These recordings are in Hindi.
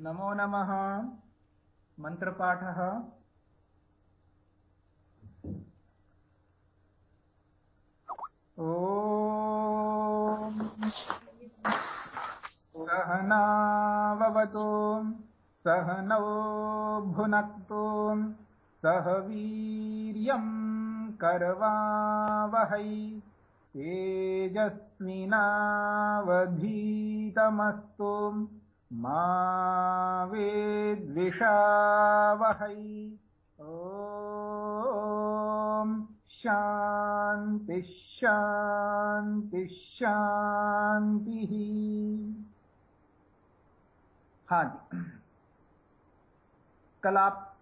नमो नमः। मन्त्रपाठः ॐ सहनावतु सहनौ भुनक्तु। सह वीर्यम् करवावहै। तेजस्विनावधीतमस्तु। मा वेद्विषावहै। ॐ शान्तिः शान्तिः शान्तिः। हाँ जी। कल आप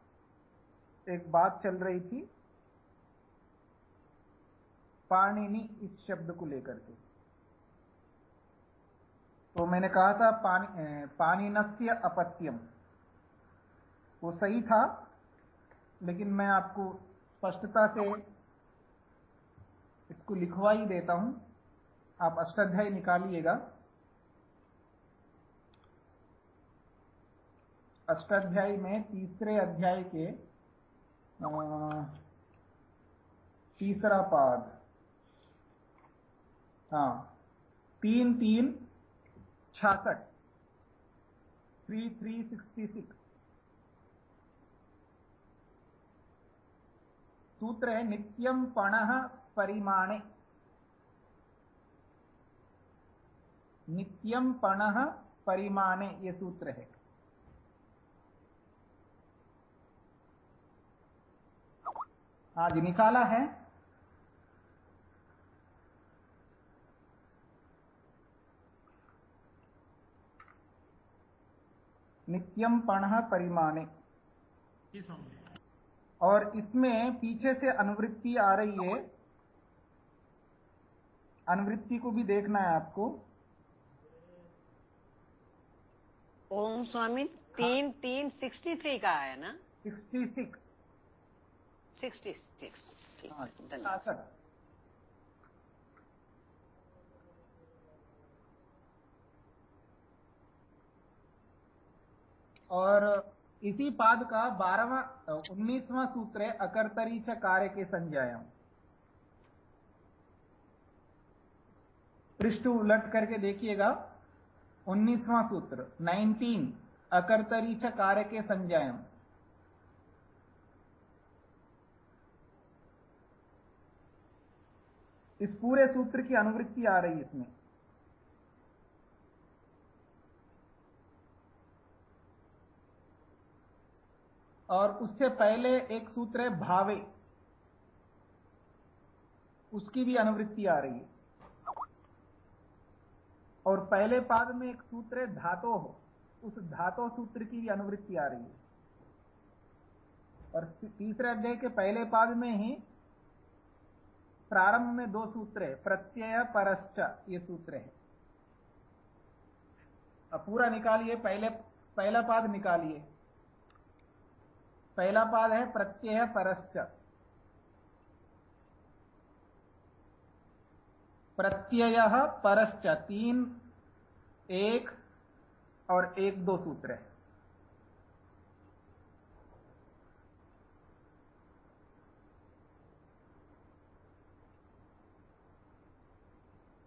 एक बात चल रही थी, पाणिनि इस शब्द को लेकर के। तो मैंने कहा था पानी पानिनस्य अपत्यम। वो सही था, लेकिन मैं आपको स्पष्टता से इसको लिखवा ही देता हूँ। आप अष्टाध्याय निकालिएगा। अष्टाध्याय में तीसरे अध्याय के तीसरा पाद। हाँ तीन तीन छियासठ थ्री थ्री सिक्सटी सिक्स सूत्र है नित्यम पण परिमाणे। नित्यम पण परिमाणे ये सूत्र है। आज निकाला है। नित्यम पण परिमाणे। और इसमें पीछे से अनुवृत्ति आ रही है। अनुवृत्ति को भी देखना है आपको। ओम स्वामी तीन तीन सिक्सटी थ्री का है ना? Sixty six. सिक्सटी सिक्स ठीक हाँ, है, धन्यवाद छियासठ और इसी पाद का बारहवा, उन्नीसवां सूत्र है अकर्तरी च कार्य के संज्ञायाम। पृष्ठ उलट करके देखिएगा। उन्नीसवां सूत्र 19 अकर्तरी च कार्य के संज्ञायाम। इस पूरे सूत्र की अनुवृत्ति आ रही है इसमें। और उससे पहले एक सूत्र है भावे। उसकी भी अनुवृत्ति आ रही है। और पहले पाद में एक सूत्र है धातो हो। उस धातो सूत्र की भी अनुवृत्ति आ रही है। और तीसरे अध्याय के पहले पाद में ही प्रारंभ में दो सूत्र है, प्रत्यय, परश्च, ये सूत्र है। पूरा निकालिए, पहले, पहला पाद निकालिए। पहला पाद है प्रत्यय परश्च। प्रत्यय परश्च, तीन, एक और एक दो सूत्र है।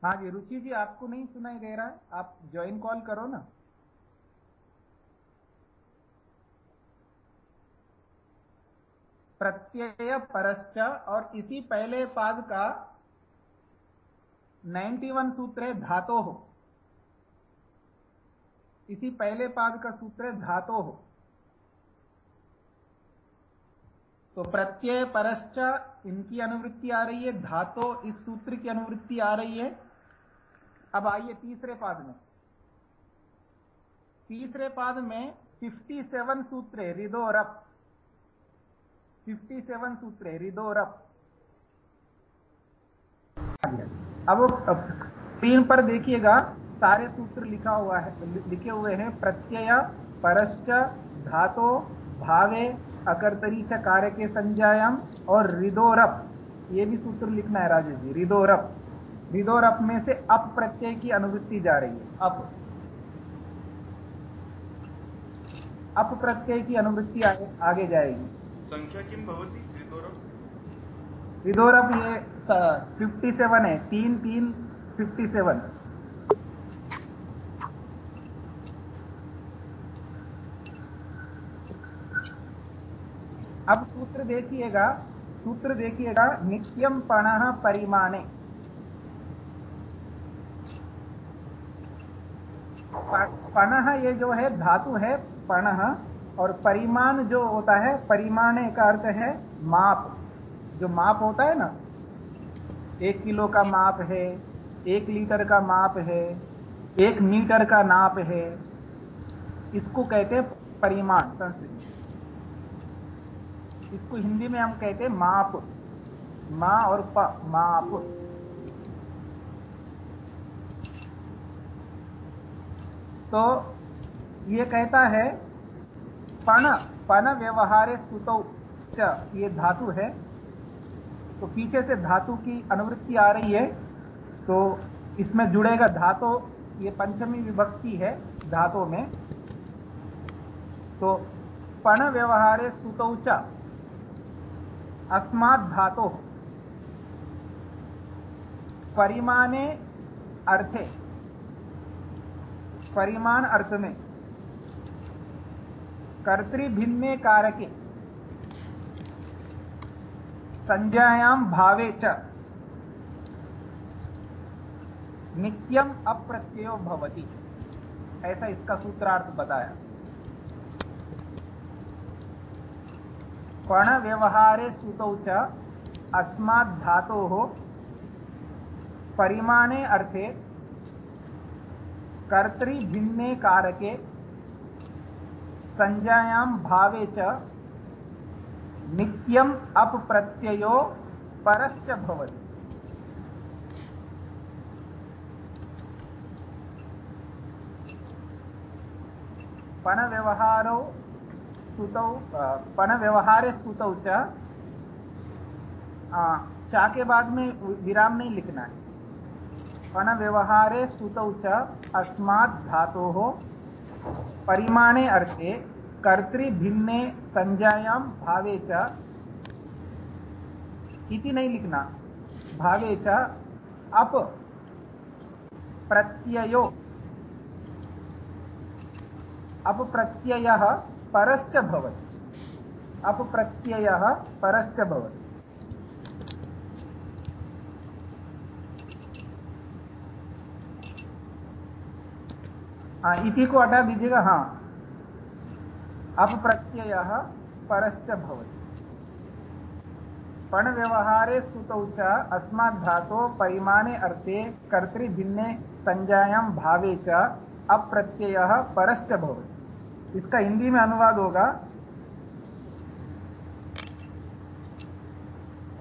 हाँ जी, रुचि जी, आपको नहीं सुनाई दे रहा है? आप ज्वाइन कॉल करो ना। प्रत्यय परश्च और इसी पहले पाद का 91 सूत्र है धातो हो। इसी पहले पाद का सूत्र है धातो हो। तो प्रत्यय परश्च इनकी अनुवृत्ति आ रही है, धातो इस सूत्र की अनुवृत्ति आ रही है। अब आइए तीसरे पाद में। तीसरे पाद में 57 सूत्र है रिदोरप 57 सूत्र है रिदोरप अब स्क्रीन पर देखिएगा सारे सूत्र लिखा हुआ है लिखे हुए हैं प्रत्यय परश्च धातो भावे अकर्तरी च कार्य के संज्ञायाम और रिदोरप ये भी सूत्र लिखना है राजेश जी रिदोरप रिदोरप में से अप प्रत्यय की अनुवृत्ति जा रही है अप अप प्रत्यय की अनुवृत्ति आगे, आगे जाएगी। संख्या किम भवती? विदोरभ विदोरभ ये फिफ्टी सेवन है। तीन तीन फिफ्टी सेवन अब सूत्र देखिएगा सूत्र देखिएगा नित्यम पण परिमाणे। पण ये जो है, धातु है, पण और परिमाण जो होता है, परिमाण का अर्थ है माप। जो माप होता है ना, एक किलो का माप है, एक लीटर का माप है, एक मीटर का नाप है, इसको कहते हैं परिमाण, संस्कृत इसको हिंदी में हम कहते हैं माप। मा और प, माप। तो ये कहता है पण पण व्यवहार स्तुत ये धातु है। तो पीछे से धातु की अनुवृत्ति आ रही है तो इसमें जुड़ेगा धातु, ये पंचमी विभक्ति है धातु में। तो पण व्यवहारे स्तुत अस्मात् धातो परिमाने अर्थे, परिमाण अर्थ में। कर्तृभिन्ने कारके। संज्ञायाम भावे च। नित्यम अप्रत्ययो भवति। ऐसा इसका सूत्रार्थ बताया। पण व्यवहारे स्तुतौ च अस्मात् धातोः परिमाणे अर्थे कर्तृभिन्ने कारके संज्ञायां भावे च नित्यम अप प्रत्ययो परश्च भवति। पण व्यवहारो स्तुतौ पण व्यवहारे स्तुतौ च चा के बाद में विराम नहीं लिखना है। पण व्यवहारे स्तुतौ च अस्मात् धातोः परिमाणे अर्थे कर्तृभिन्ने संज्ञायां भावे च इति नहीं लिखना। भावे च अप प्रत्ययो। अप प्रत्ययः परश्च भवति। अपप्रत्ययः परश्च भवति। हाँ इति को हटा दीजिएगा। हाँ अप प्रत्यय परश्च भवति। पण व्यवहारे स्तुतौ च अस्मात् धातो परिमाणे अर्थे कर्तृभिन्ने संज्ञायां भावे च अप्रत्ययः परश्च भवति। इसका हिंदी में अनुवाद होगा।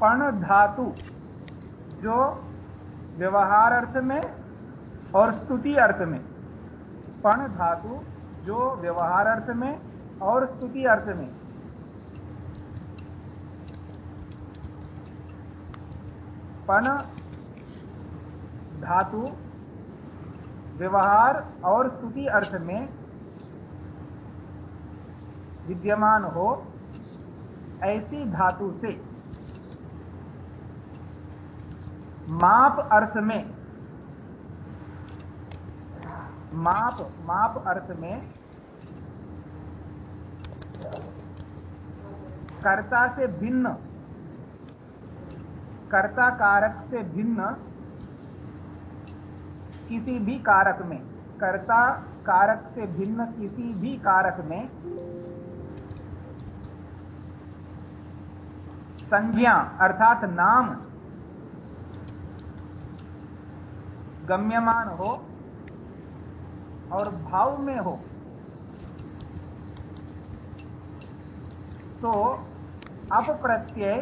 पण धातु जो व्यवहार अर्थ में और स्तुति अर्थ में। पण धातु जो व्यवहार अर्थ में और स्तुति अर्थ में। पण धातु, व्यवहार और स्तुति अर्थ में विद्यमान हो ऐसी धातु से। माप अर्थ में, माप माप अर्थ में कर्ता से भिन्न कर्ता कारक से भिन्न, किसी भी कारक में कर्ता कारक से भिन्न किसी भी कारक में, संज्ञा अर्थात नाम, गम्यमान हो और भाव में हो। तो अप प्रत्यय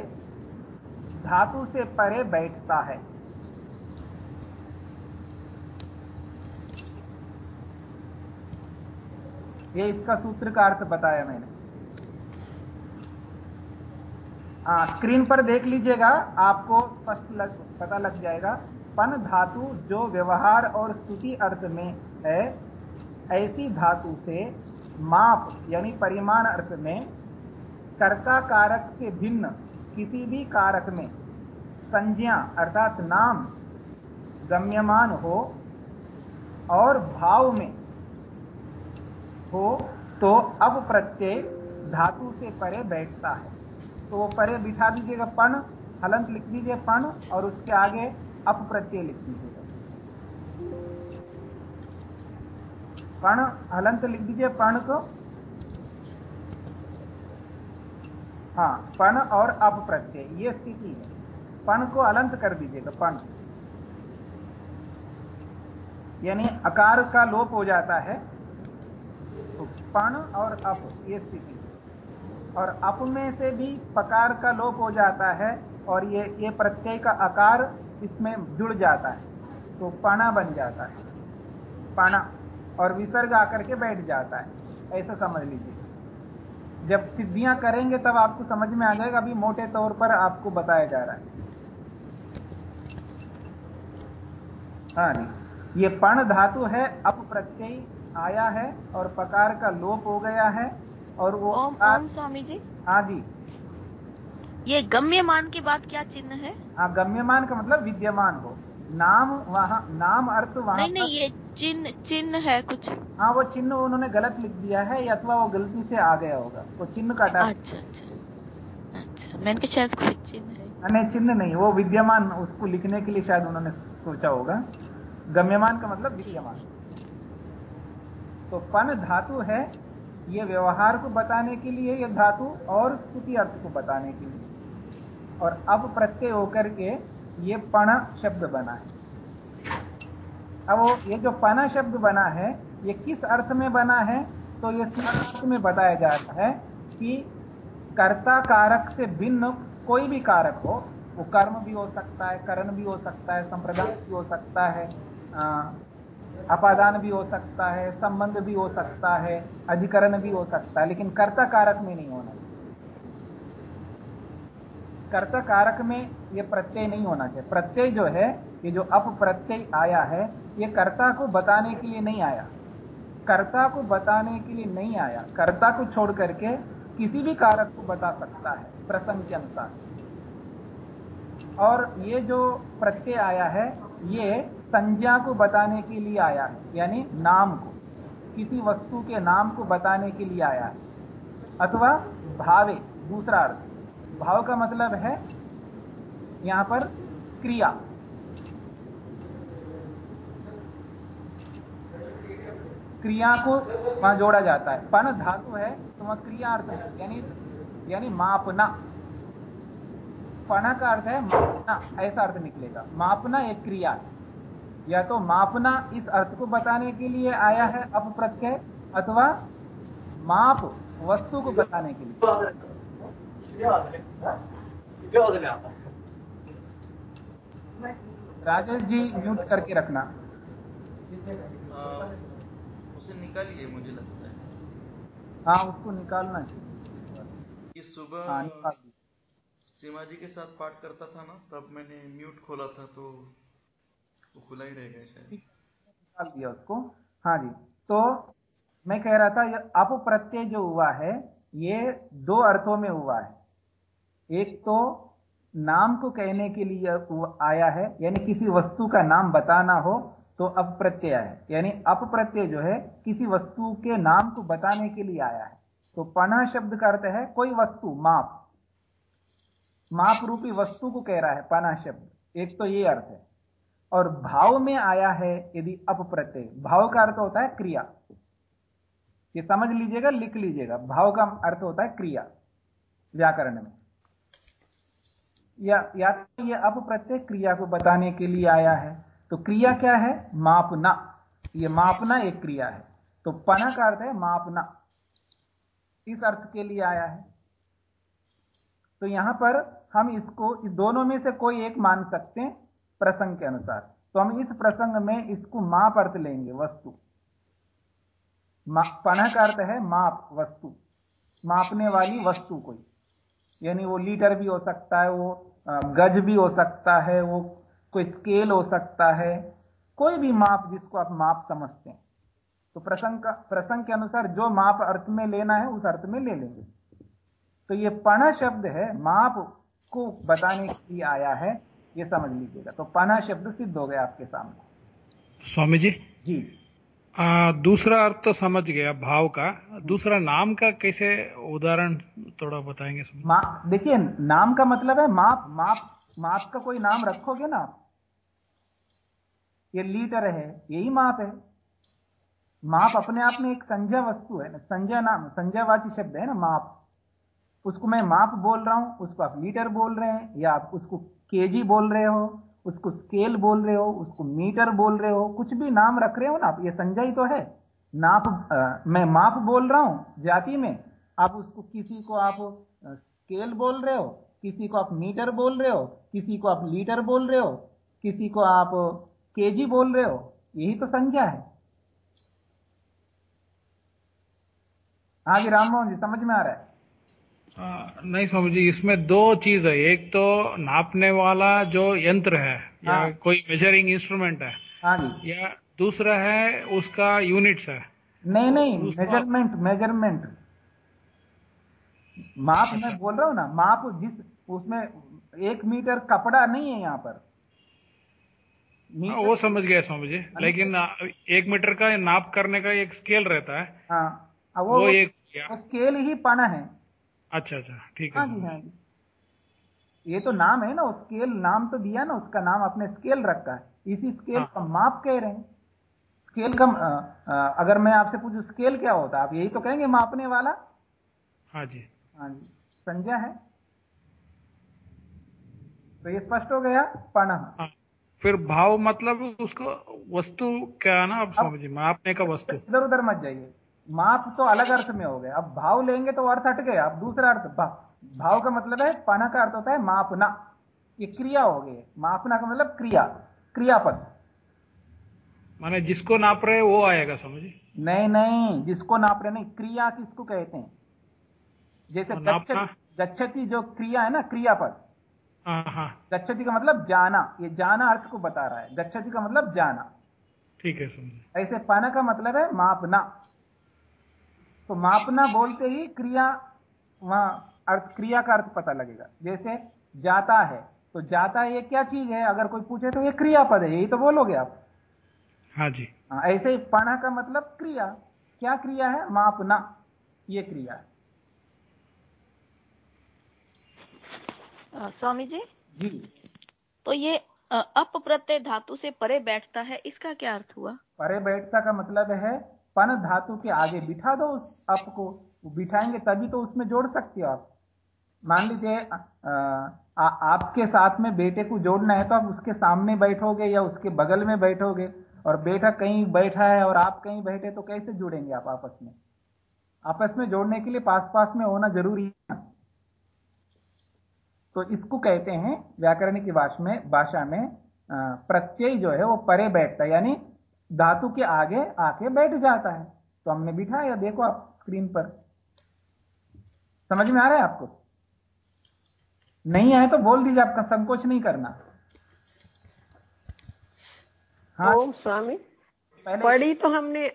धातु से परे बैठता है। ये इसका सूत्र का अर्थ बताया मैंने। आ, स्क्रीन पर देख लीजिएगा आपको स्पष्ट लग, पता लग जाएगा पन धातु जो व्यवहार और स्तुति अर्थ में है ऐसी धातु से माप यानी परिमाण अर्थ में कर्ता कारक से भिन्न किसी भी कारक में संज्ञा अर्थात नाम गम्यमान हो और भाव में हो तो अब प्रत्यय धातु से परे बैठता है। तो वो परे बिठा दीजिएगा पण, हलंत लिख दीजिए पण, और उसके आगे अप प्रत्यय लिख दीजिएगा। पण, हलंत लिख दीजिए पण को। हाँ पण और अप प्रत्यय, ये स्थिति है। पण को अलंत कर दीजिएगा पण यानी अकार का लोप हो जाता है तो पण और अप, ये स्थिति और अप में से भी पकार का लोप हो जाता है, और ये ये प्रत्यय का आकार इसमें जुड़ जाता है तो पणा बन जाता है। पणा और विसर्ग आकर के बैठ जाता है, ऐसा समझ लीजिए। जब सिद्धियाँ करेंगे तब आपको समझ में आ जाएगा अभी मोटे तौर पर आपको बताया जा रहा है। हाँ जी। ये पण धातु है अप प्रत्यय आया है और पकार का लोप हो गया है और वो ओम ओम स्वामी जी। हाँ जी। ये गम्यमान के बाद क्या चिन्ह है? हाँ गम्यमान का मतलब विद्यमान हो। नाम वहाँ नाम अर्थ वहाँ नहीं नहीं ये चिन्ह चिन्ह है कुछ। हाँ वो चिन्ह उन्होंने गलत लिख दिया है या अथवा वो गलती से आ गया होगा। वो चिन्ह काटा अच्छा अच्छा। अच्छा मैंने कहा शायद कोई चिन्ह है। नहीं चिन्ह नहीं वो विद्यमान उसको लिखने के लिए शायद उन्होंने सोचा होगा। गम्यमान का मतलब विद्यमान। तो पन धातु है ये व्यवहार को बताने के लिए यह धातु और स्तुति अर्थ को बताने के लिए। और अब प्रत्यय होकर के ये पण शब्द बना है। अब ये जो पना शब्द बना है, ये किस अर्थ में बना है? तो ये अर्थ में बताया जाता है कि कर्ता कारक से भिन्न कोई भी कारक हो, वो कर्म भी हो सकता है, करण भी हो सकता है, संप्रदाय भी हो सकता है अपादान भी हो सकता है, संबंध भी हो सकता है, अधिकरण भी हो सकता है, लेकिन कर्ता कारक में नहीं होना कर्ता कारक में ये प्रत्यय नहीं होना चाहिए। प्रत्यय जो है ये जो अप प्रत्यय आया है, ये कर्ता को बताने के लिए नहीं आया। कर्ता को बताने के लिए नहीं आया। कर्ता को छोड़ करके किसी भी कारक को बता सकता है, प्रसंग के अनुसार। और ये जो प्रत्यय आया है, ये संज्ञा को बताने के लिए आया है, यानी नाम को। किसी वस्तु के नाम को बताने के लिए आया है। अथवा भावे, दूसरा अर्थ। भाव का मतलब है, यहाँ पर क्रिया। क्रिया को वहाँ जोड़ा जाता है। पन धातु है तो वह क्रिया अर्थ है, यानी यानी मापना। पना का अर्थ है मापना, ऐसा अर्थ निकलेगा। मापना एक क्रिया है। या तो मापना इस अर्थ को बताने के लिए आया है अप प्रत्यय अथवा माप वस्तु को बताने के लिए। राजेश जी म्यूट करके रखना। आ, उसे निकालिए मुझे लगता है। हाँ उसको निकालना चाहिए। कि हाँ सुबह निकाल सीमा जी के साथ पाठ करता था ना तब मैंने म्यूट खोला था तो वो खुला ही रह गया शायद। निकाल दिया उसको। हाँ जी तो मैं कह रहा था अप प्रत्यय जो हुआ है ये दो अर्थों में हुआ है। एक तो नाम को कहने के लिए आया है यानी किसी वस्तु का नाम बताना हो तो अप है। यानी अप प्रत्यय जो है, किसी वस्तु के नाम को बताने के लिए आया है। तो पना शब्द का अर्थ है, कोई वस्तु, माप। माप रूपी वस्तु को कह रहा है पना शब्द। एक तो ये अर्थ है। और भाव में आया है यदि अप प्रत्यय भाव का अर्थ होता है क्रिया। ये समझ लीजिएगा, लिख लीजिएगा। भाव का अर्थ होता है क्रिया, व्याकरण में। या या तो ये अप प्रत्यय क्रिया को बताने के लिए आया है। तो क्रिया क्या है? मापना। ये मापना एक क्रिया है। तो पना का अर्थ है मापना। इस अर्थ के लिए आया है। तो यहाँ पर हम इसको इस दोनों में से कोई एक मान सकते हैं प्रसंग के अनुसार। तो हम इस प्रसंग में इसको माप अर्थ लेंगे, वस्तु। पना का अर्थ है माप, वस्तु। मापने वाली वस्तु कोई। यानी वो लीटर भी हो सकता है, वो गज भी हो सकता है, वो कोई स्केल हो सकता है कोई भी माप जिसको आप माप समझते हैं। तो प्रसंग का प्रसंग के अनुसार जो माप अर्थ में लेना है उस अर्थ में ले लेंगे। तो ये पण शब्द है माप को बताने के लिए आया है ये समझ लीजिएगा। तो पण शब्द सिद्ध हो गया आपके सामने। स्वामी जी। जी आ, दूसरा अर्थ तो समझ गया भाव का। दूसरा नाम का कैसे उदाहरण थोड़ा बताएँगे? देखिए नाम का मतलब है माप माप माप का कोई नाम रखोगे ना आप ये लीटर है यही माप है। माप अपने आप में एक संजय वस्तु है ना संजय नाम संजयवाची शब्द है ना माप। उसको मैं माप बोल रहा हूँ उसको आप लीटर बोल रहे हैं या आप उसको केजी बोल रहे हो उसको स्केल बोल रहे हो उसको मीटर बोल रहे हो कुछ भी नाम रख रहे हो ना आप ये संजय तो है। नाप आ, मैं माप बोल रहा हूँ जाति में आप उसको किसी को आप स्केल बोल रहे हो किसी को आप मीटर बोल रहे हो किसी को आप लीटर बोल रहे हो किसी को आप केजी बोल रहे हो? यही तो संज्ञा है। हाँ जी राम मोहन जी समझ में आ रहा है? आ, नहीं स्वामी जी इसमें दो चीज़ है। एक तो नापने वाला जो यंत्र है या हाँ। कोई मेजरिंग इंस्ट्रूमेंट है हाँ जी। या दूसरा है उसका यूनिट्स है। नहीं नहीं मेज़रमेंट मेज़रमेंट माप मैं बोल रहा हूँ ना माप जिस उसमें एक मीटर कपड़ा नहीं है यहाँ पर हाँ, वो समझ गया स्वामी जी लेकिन एक मीटर का नाप करने का एक स्केल रहता है। हाँ हाँ, वो वो एक वो स्केल ही पन है। अच्छा अच्छा ठीक है हाँ जी हाँ जी। ये तो नाम है ना स्केल नाम तो दिया ना उसका नाम अपने स्केल रखा है। इसी स्केल हाँ। का माप कह रहे हैं। स्केल का अ, अ, अगर मैं आपसे पूछू स्केल क्या होता है? आप यही तो कहेंगे मापने वाला? हाँ जी। हाँ जी। संज्ञा है। तो ये स्पष्ट हो गया? पण हाँ। फिर भाव मतलब उसको वस्तु क्या है ना आप जी मापने का वस्तु। इधर उधर मत जाइए। माप तो अलग अर्थ में हो गया। अब भाव लेंगे तो अर्थ हट गया अब दूसरा अर्थ भाव भाव का मतलब है पण का अर्थ होता है मापना। ये क्रिया हो गई मापना का मतलब क्रिया क्रियापद। माने जिसको नाप रहे वो आएगा जी नहीं नहीं जिसको नाप रहे नहीं क्रिया किसको कहते हैं? जैसे नापना? गच्छति जो क्रिया है ना क्रियापद। गच्छति का मतलब जाना ये जाना अर्थ को बता रहा है। गच्छति का मतलब जाना। ठीक है स्वामी जी ऐसे पन का मतलब है मापना। तो मापना बोलते ही क्रिया वहाँ अर्थ क्रिया का अर्थ पता लगेगा। जैसे जाता है तो जाता ये क्या चीज़ है? अगर कोई पूछे तो ये क्रियापद है यही तो बोलोगे आप। हाँ जी। हाँ, ऐसे ही पण का मतलब क्रिया। क्या क्रिया है? मापना ये क्रिया है अ, स्वामी जी? जी। तो ये अप प्रत्यय धातु से परे बैठता है इसका क्या अर्थ हुआ? परे बैठता का मतलब है पन धातु के आगे बिठा दो उस अप को बिठाएँगे तभी तो उसमें जोड़ सकते हो आप। मान लीजिए आपके साथ में बेटे को जोड़ना है तो आप उसके सामने बैठोगे या उसके बगल में बैठोगे और बेटा कहीं बैठा है और आप कहीं बैठे तो कैसे जुड़ेंगे आप आपस में? आपस में जोड़ने के लिए पास पास में होना ज़रूरी है। तो इसको कहते हैं व्याकरण की भाषा में भाषा में प्रत्यय जो है वो परे बैठता है यानी धातु के आगे आके बैठ जाता है। तो हमने बिठाया देखो आप स्क्रीन पर। समझ में आ रहा है आपको? नहीं आए तो बोल दीजिए आपका संकोच नहीं करना। हाँ। ओम स्वामी। पहले पढ़ी तो हमने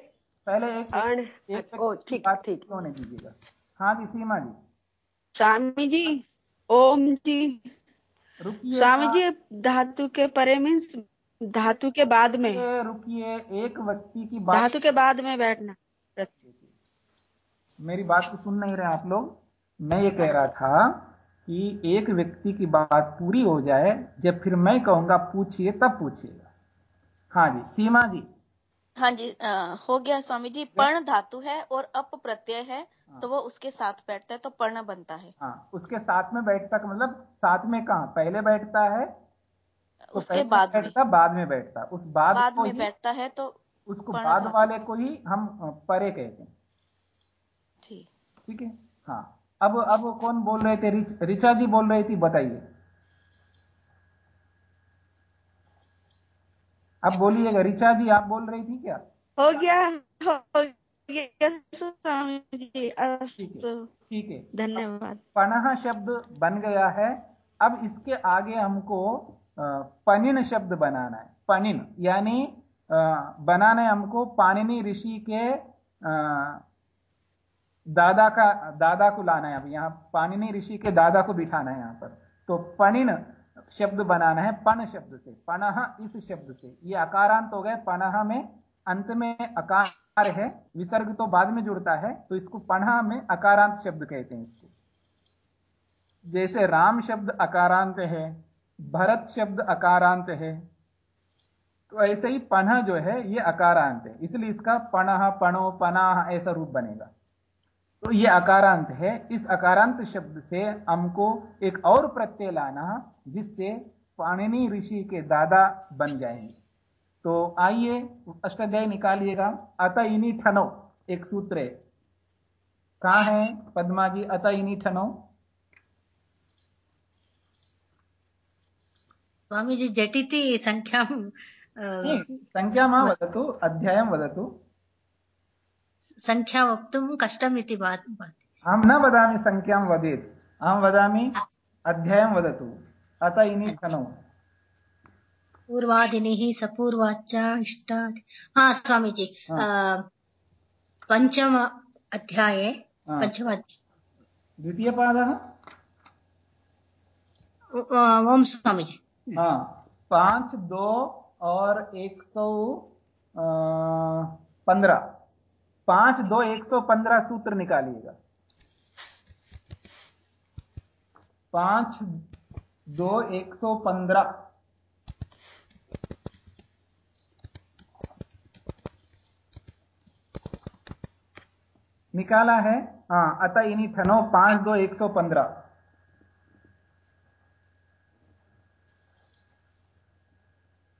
पहले एक ठीक ठीक। होने दीजिएगा। हाँ जी सीमा जी। स्वामी जी ओम जी। स्वामी जी धातु के परे मीन्स धातु के बाद में। रुकिए एक व्यक्ति की बात धातु के बाद में बैठना। मेरी बात को सुन नहीं रहे आप लोग। मैं ये कह रहा था कि एक व्यक्ति की बात पूरी हो जाए जब फिर मैं कहूँगा पूछिए तब पूछिएगा। हाँ जी सीमा जी। हाँ जी अ, हो गया स्वामी जी पर्ण धातु है और अप प्रत्यय है हाँ। तो वो उसके साथ बैठता है तो पर्ण बनता है। हाँ उसके साथ में बैठता मतलब साथ में कहा? पहले बैठता है तो उसके बाद में। बैठता बाद में बैठता। उस बाद, बाद में बैठता है तो उसको बाद वाले को ही हम परे कहते हैं। ठीक। ठीक है? हाँ। अब अब कौन बोल रहे थे? रिचा जी बोल रही थी बताइए। अब बोलिएगा रिचा जी आप बोल रही थी क्या? हो गया हो गया ठीक है धन्यवाद। पनह शब्द बन गया है अब इसके आगे हमको पनिन शब्द बनाना है। पनिन यानी बनाना है हमको पानिनी ऋषि के दादा का दादा को लाना है। अब यहाँ पानिनी ऋषि के दादा को बिठाना है यहाँ पर। तो पनिन शब्द बनाना है, पन शब्द से। पनह इस शब्द से। ये अकारांत हो गए। पनह में अंत में अकार है, विसर्ग तो बाद में जुड़ता है तो इसको पनह में अकारांत शब्द कहते हैं इसको। जैसे राम शब्द अकारांत है, भरत शब्द अकारांत है तो ऐसे ही पन्ह जो है, ये अकारांत है। इसलिए इसका पणह पणो पनाह ऐसा रूप बनेगा। तो ये अकारांत है। इस अकारांत शब्द से हमको एक और प्रत्यय लाना जिससे पाणिनी ऋषि के दादा बन जाएँगे। तो आइए अष्टाध्याय निकालिएगा। अत इनी ठनो एक सूत्र है। कहाँ है पद्मा जी अत इनी ठनो। स्वामीजी झटिति सङ्ख्यां संख्या मा वदतु अध्यायं वदतु। सङ्ख्या वक्तुं कष्टम् इति अहं न वदामि सङ्ख्यां वदेत्। अहं वदामि अध्यायं वदतु। अत इनि खनौ पूर्वादिनिः सपूर्वाच्च इष्टात् हा स्वामीजी पञ्चम अध्याये पञ्चम द्वितीयपादः? ओम स्वामीजी। हाँ। पाँच दो और एक सौ पंद्रह। पाँच दो एक सौ पंद्रह सूत्र निकालिएगा। पाँच दो एक सौ पंद्रह। निकाला है? हाँ अतः इन्हीं ठनो पाँच दो एक सौ पंद्रह।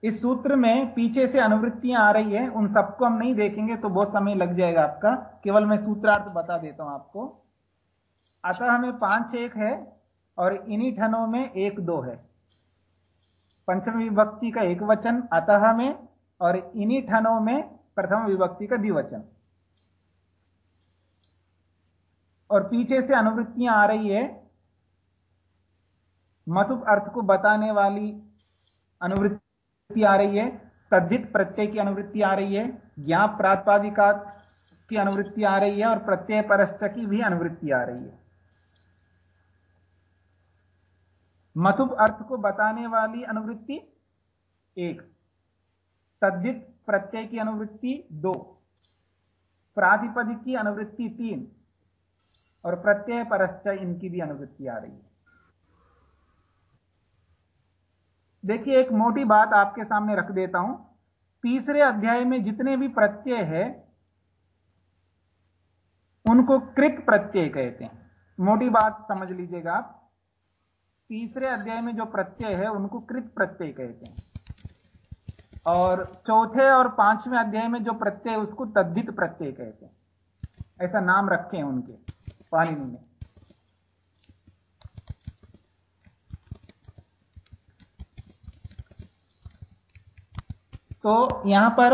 इस सूत्र में पीछे से अनुवृत्तियाँ आ रही है, उन सबको हम नहीं देखेंगे तो बहुत समय लग जाएगा आपका। केवल मैं सूत्रार्थ बता देता हूँ आपको। अतः हमें पाँच एक है और इन्हीं ठनों में एक दो है। पंचम विभक्ति का एक वचन, अतः में, और इन्हीं ठनों में प्रथम विभक्ति का द्विवचन। और पीछे से अनुवृत्तियाँ आ रही है। मतुप अर्थ को बताने वाली अनुवृत्ति अनुवृत्ति आ रही है, तद्धित प्रत्यय की अनुवृत्ति आ रही है ज्ञाप प्रातिपादिका की अनुवृत्ति आ रही है और प्रत्यय परश्च की भी अनुवृत्ति आ रही है। मथुप अर्थ को बताने वाली अनुवृत्ति एक, तद्धित प्रत्यय की अनुवृत्ति दो, प्रातिपदिक की अनुवृत्ति तीन और प्रत्यय परश्च इनकी भी अनुवृत्ति आ रही है। देखिए, एक मोटी बात आपके सामने रख देता हूँ। तीसरे अध्याय में जितने भी प्रत्यय है, उनको कृत प्रत्यय कहते हैं। मोटी बात समझ लीजिएगा आप। तीसरे अध्याय में जो प्रत्यय है, उनको कृत प्रत्यय कहते हैं। और चौथे और पाँचवें अध्याय में जो प्रत्यय उसको तद्धित प्रत्यय कहते हैं। ऐसा नाम रखे हैं उनके, पाणिनि ने तो यहाँ पर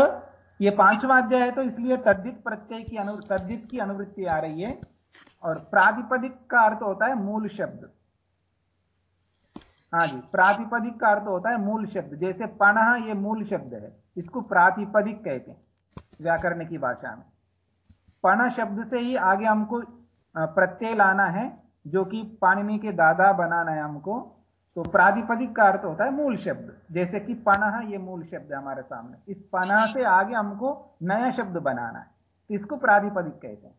यह पांचवा अध्याय है तो इसलिए तद्दित प्रत्यय की अनु तद्दित की अनुवृत्ति आ रही है। और प्रातिपदिक का अर्थ होता है मूल शब्द। हाँ जी, प्रातिपदिक का अर्थ होता है मूल शब्द। जैसे पणह ये मूल शब्द है, इसको प्रातिपदिक कहते हैं, व्याकरण की भाषा में। पण शब्द से ही आगे हमको प्रत्यय लाना है, जो कि पाणिनि के दादा बनाना है हमको। तो प्रातिपदिक का अर्थ होता है मूल शब्द। जैसे कि पनह, ये मूल शब्द है हमारे सामने। इस पनह से आगे हमको नया शब्द बनाना है। तो इसको प्रातिपदिक कहते हैं।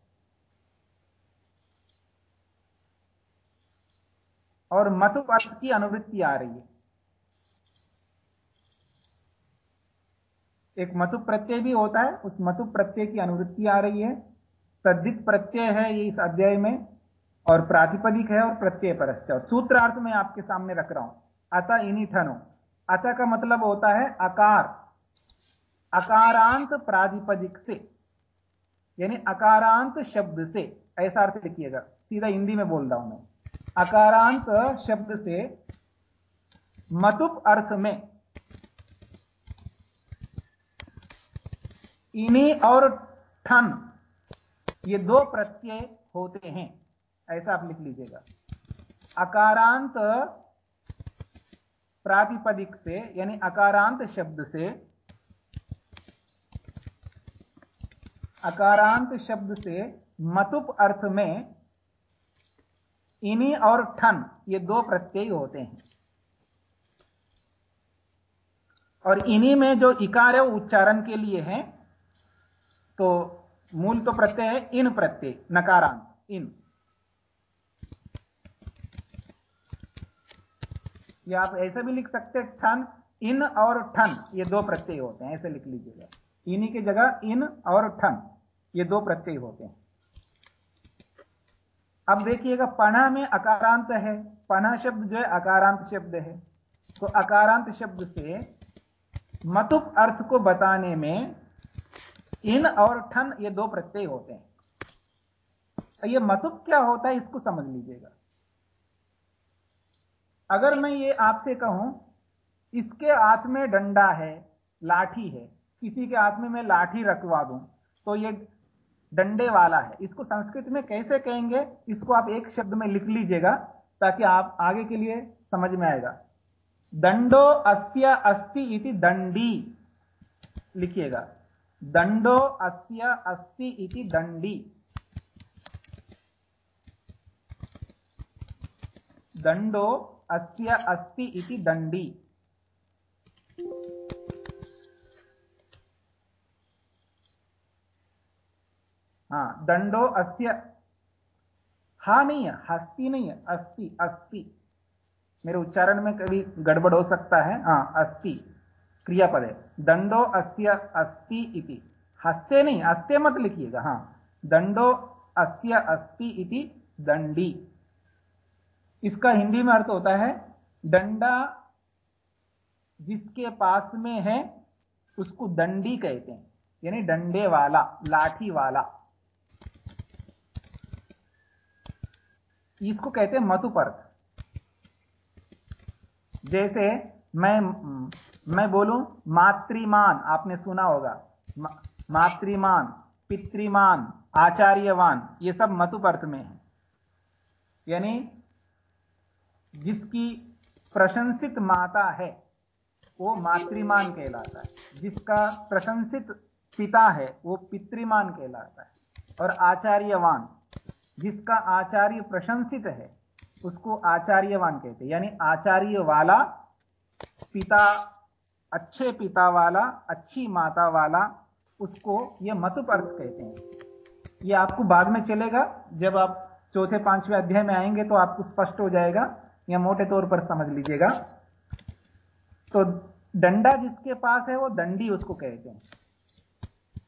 और मतु अर्थ की अनुवृत्ति आ रही है। एक मतु प्रत्यय भी होता है, उस मतु प्रत्यय की अनुवृत्ति आ रही है। तद्दित प्रत्यय है ये इस अध्याय में। और प्रातिपदिक है और प्रत्यय परश्च। और सूत्रार्थ में आपके सामने रख रहा हूँ। अतः इन्हीं ठनो। अतः का मतलब होता है आकार अकारांत प्रातिपदिक से। यानी अकारांत शब्द से। ऐसा अर्थ लिखिएगा। सीधा हिंदी में बोल रहा हूँ मैं। अकारांत शब्द से मतुप अर्थ में। इन्हीं और ठन। ये दो प्रत्यय होते हैं। ऐसा आप लिख लीजिएगा। अकारांत प्रातिपदिक से, यानी अकारांत शब्द से, अकारांत शब्द से मतुप अर्थ में इनी और ठन, ये दो प्रत्यय होते हैं। और इन्हीं में जो इकार है उच्चारण के लिए है तो मूल तो प्रत्यय है इन प्रत्यय, नकारांत, इन। या आप ऐसे भी लिख सकते ठन, इन और ठन, ये दो प्रत्यय होते हैं, ऐसे लिख लीजिएगा। इन्हीं की जगह इन और ठन, ये दो प्रत्यय होते हैं। अब देखिएगा पढ़ा में अकारांत है पढ़ा शब्द जो है, अकारांत शब्द है। तो अकारांत शब्द से मतुप अर्थ को बताने में इन और ठन, ये दो प्रत्यय होते हैं। तो ये मतुप क्या होता है, इसको समझ लीजिएगा। अगर मैं ये आपसे कहूँ, इसके हाथ में डंडा है, लाठी है, किसी के हाथ में मैं लाठी रखवा दूँ तो ये डंडे वाला है। इसको संस्कृत में कैसे कहेंगे? इसको आप एक शब्द में लिख लीजिएगा, ताकि आप आगे के लिए समझ में आएगा। दंडो अस्य अस्ति इति दंडी। लिखिएगा। दंडो अस्य अस्ति इति दंडी। दंडो अस्य अस्ति इति दंडी हाँ दंडो अस्य, हा नहीं है, हस्ती नहीं है, अस्ति अस्ति। मेरे उच्चारण में कभी गड़बड़ हो सकता है। हाँ अस्ति, क्रियापद। है दंडो अस्य अस्ति इति। हस्ते नहीं, हस्ते मत लिखिएगा हाँ। दंडो अस्य अस्ति इति दंडी इसका हिंदी में अर्थ होता है, डंडा जिसके पास में है, उसको दंडी कहते हैं, यानी डंडे वाला, लाठी वाला। इसको कहते हैं मतुपर्थ। जैसे मैं मैं बोलूँ, मातृमान, आपने सुना होगा। मातृमान, पितृमान, आचार्यवान, ये सब मतुपर्थ में है। यानी जिसकी प्रशंसित माता है, वो मातृमान कहलाता है। जिसका प्रशंसित पिता है, वो पितृमान कहलाता है। और आचार्यवान, जिसका आचार्य प्रशंसित है, उसको आचार्यवान कहते हैं। यानी आचार्य वाला पिता, अच्छे पिता वाला अच्छी माता वाला उसको यह मतुप अर्थ कहते हैं। यह आपको बाद में चलेगा। जब आप चौथे, पाँचवें अध्याय में आएँगे तो आपको स्पष्ट हो जाएगा या मोटे तौर पर समझ लीजिएगा। तो डंडा जिसके पास है वो दंडी उसको कहते हैं।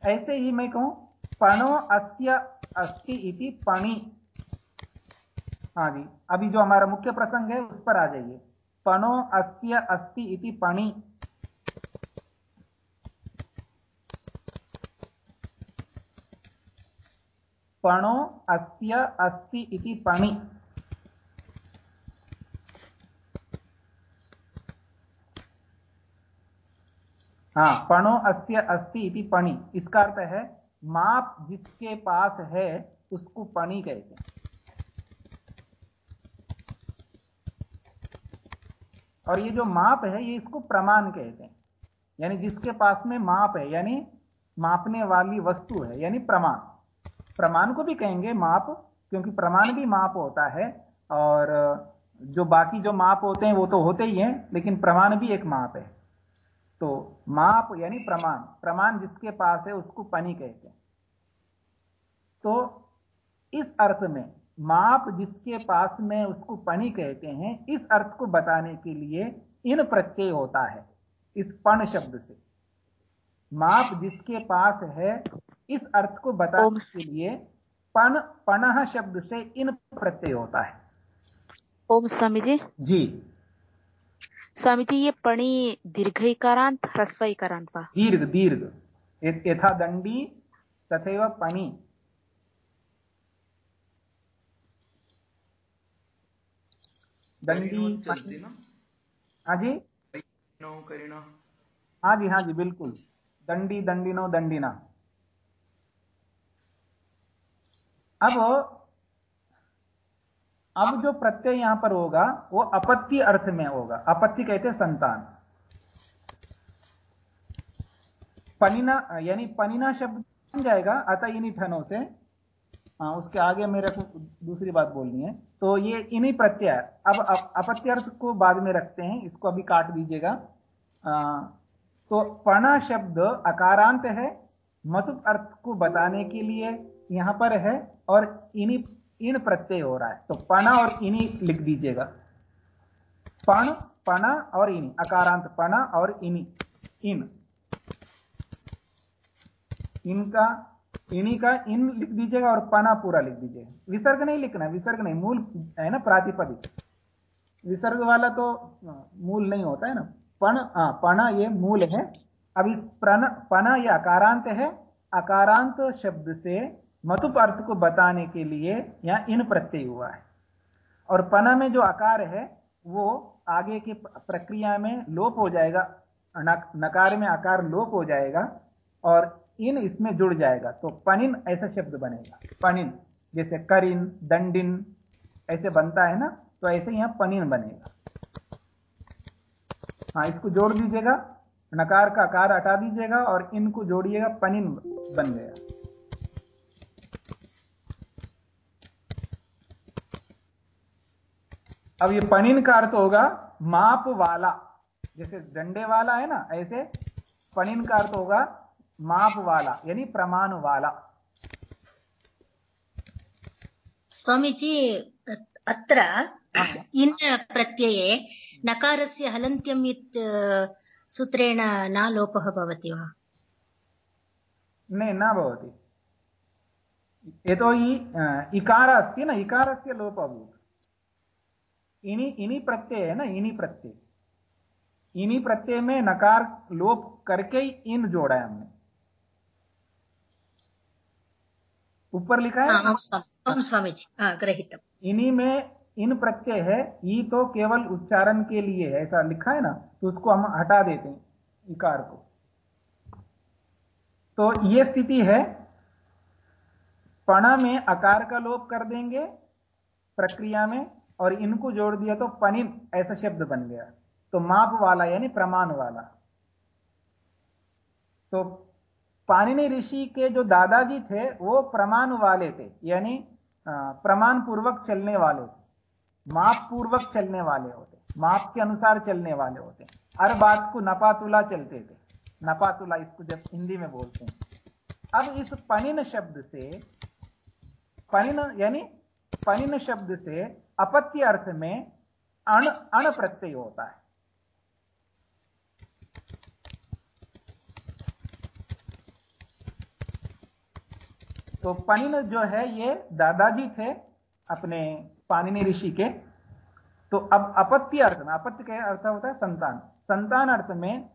ऐसे ही मैं कहूँ, पणो अस्य अस्ति इति पणि। हाँ जी, अभी जो हमारा मुख्य प्रसंग है, उस पर आ जाइए। पणो अस्य अस्ति इति पणि। पणो अस्य अस्ति इति पणि। हाँ पणो अस्य अस्ति इति पणि। इसका अर्थ है, माप जिसके पास है, उसको पणि कहते हैं। और ये जो माप है, ये इसको प्रमाण कहते हैं। यानी जिसके पास में माप है, यानी मापने वाली वस्तु है, यानी प्रमाण। प्रमाण को भी कहेंगे माप, क्योंकि प्रमाण भी माप होता है, और जो बाकी जो माप होते हैं, वो तो होते ही हैं, लेकिन प्रमाण भी एक माप है। तो माप यानी प्रमाण प्रमाण जिसके पास है उसको पनी कहते हैं। तो इस अर्थ में माप जिसके पास में उसको पनी कहते हैं इस अर्थ को बताने के लिए इन प्रत्यय होता है इस पण शब्द से। माप जिसके पास है इस अर्थ को बताने के लिए पण पण शब्द से इन प्रत्यय होता है। ओम स्वामी जी। जी। स्वामी जी ये पणी दीर्घकारांत ह्रस्वकारांत वा? दीर्घ दीर्घ। यथा दंडी तथैव पणी। दंडी हाँ जी? हाँ जी हाँ जी बिल्कुल। दंडी दंडिनो दंडिना अब अब जो प्रत्यय यहाँ पर होगा, वो अपत्ति अर्थ में होगा। अपत्ति कहते हैं संतान। पनिना, यानी पनिना शब्द बन जाएगा, अतः इन्हीं ठनों से। हाँ उसके आगे मेरे को दूसरी बात बोलनी है। तो ये इन्हीं प्रत्यय, अब अपत्यर्थ को बाद में रखते हैं, इसको अभी काट दीजिएगा। तो पणा शब्द अकारांत है मतुप अर्थ को बताने के लिए यहाँ पर है, और इन्हीं इन प्रत्यय हो रहा है। तो पणा और इन्हीं लिख दीजिएगा। पण पणा और इनी, अकारांत पणा और इनी, इन। इनका इन्हीं का इन लिख दीजिएगा और पना पूरा लिख दीजिएगा। विसर्ग नहीं लिखना, विसर्ग नहीं, मूल है ना, प्रातिपदिक। विसर्ग वाला तो मूल नहीं होता है ना। पण हाँ पना ये मूल है। अब इस प्रण पना ये अकारांत है। अकारांत शब्द से मतुप अर्थ को बताने के लिए यहाँ इन प्रत्यय हुआ है। और पना में जो आकार है, वो आगे की प्रक्रिया में लोप हो जाएगा नकार में आकार लोप हो जाएगा और इन इसमें जुड़ जाएगा। तो पनिन ऐसा शब्द बनेगा। पनिन, जैसे करिन, दंडिन, ऐसे बनता है ना तो ऐसे यहाँ पनिन बनेगा। हाँ इसको जोड़ दीजिएगा, नकार का आकार हटा दीजिएगा और इनको जोड़िएगा, पनिन बन गया। अब ये पनिन का अर्थ होगा माप वाला। जैसे डंडे वाला है ना ऐसे पनिन का अर्थ होगा माप वाला यानी प्रमाण वाला। स्वामीजी अत्र इन प्रत्यये नकारस्य हलन्त्यम् इत् सूत्रेण न लोपः भवति वा? न न भवति। यतोहि इकार अस्ति न इकारस्य लोपः अभूत्। इनि इनि प्रत्यय है ना इनि प्रत्यय। इनि प्रत्यय में नकार लोप करके ही इन जोड़ा है हमने। ऊपर लिखा है? ओम स्वामी जी ग्रहित इन्हीं में इन प्रत्यय है ई तो केवल उच्चारण के लिए है ऐसा लिखा है ना तो उसको हम हटा देते हैं इकार को। तो ये स्थिति है पणा में आकार का लोप कर देंगे प्रक्रिया में और इनको जोड़ दिया तो पनिन ऐसा शब्द बन गया। तो माप वाला यानी प्रमाण वाला। तो पानिनी ऋषि के जो दादाजी थे, वो प्रमाण वाले थे, यानी प्रमाण पूर्वक चलने वाले थे। माप पूर्वक चलने वाले होते। माप के अनुसार चलने वाले होते। हर बात को नपातुला चलते थे। नपातुला इसको जब हिंदी में बोलते हैं। अब इस पनिन शब्द से, पनिन, यानी पनिन शब्द से अपत्य अर्थ में अण अण प्रत्यय होता है। तो पनिन जो है, ये दादाजी थे अपने पानिनी ऋषि के। तो अब अपत्य अर्थ में, अपत्य का अर्थ होता है? संतान। संतान अर्थ में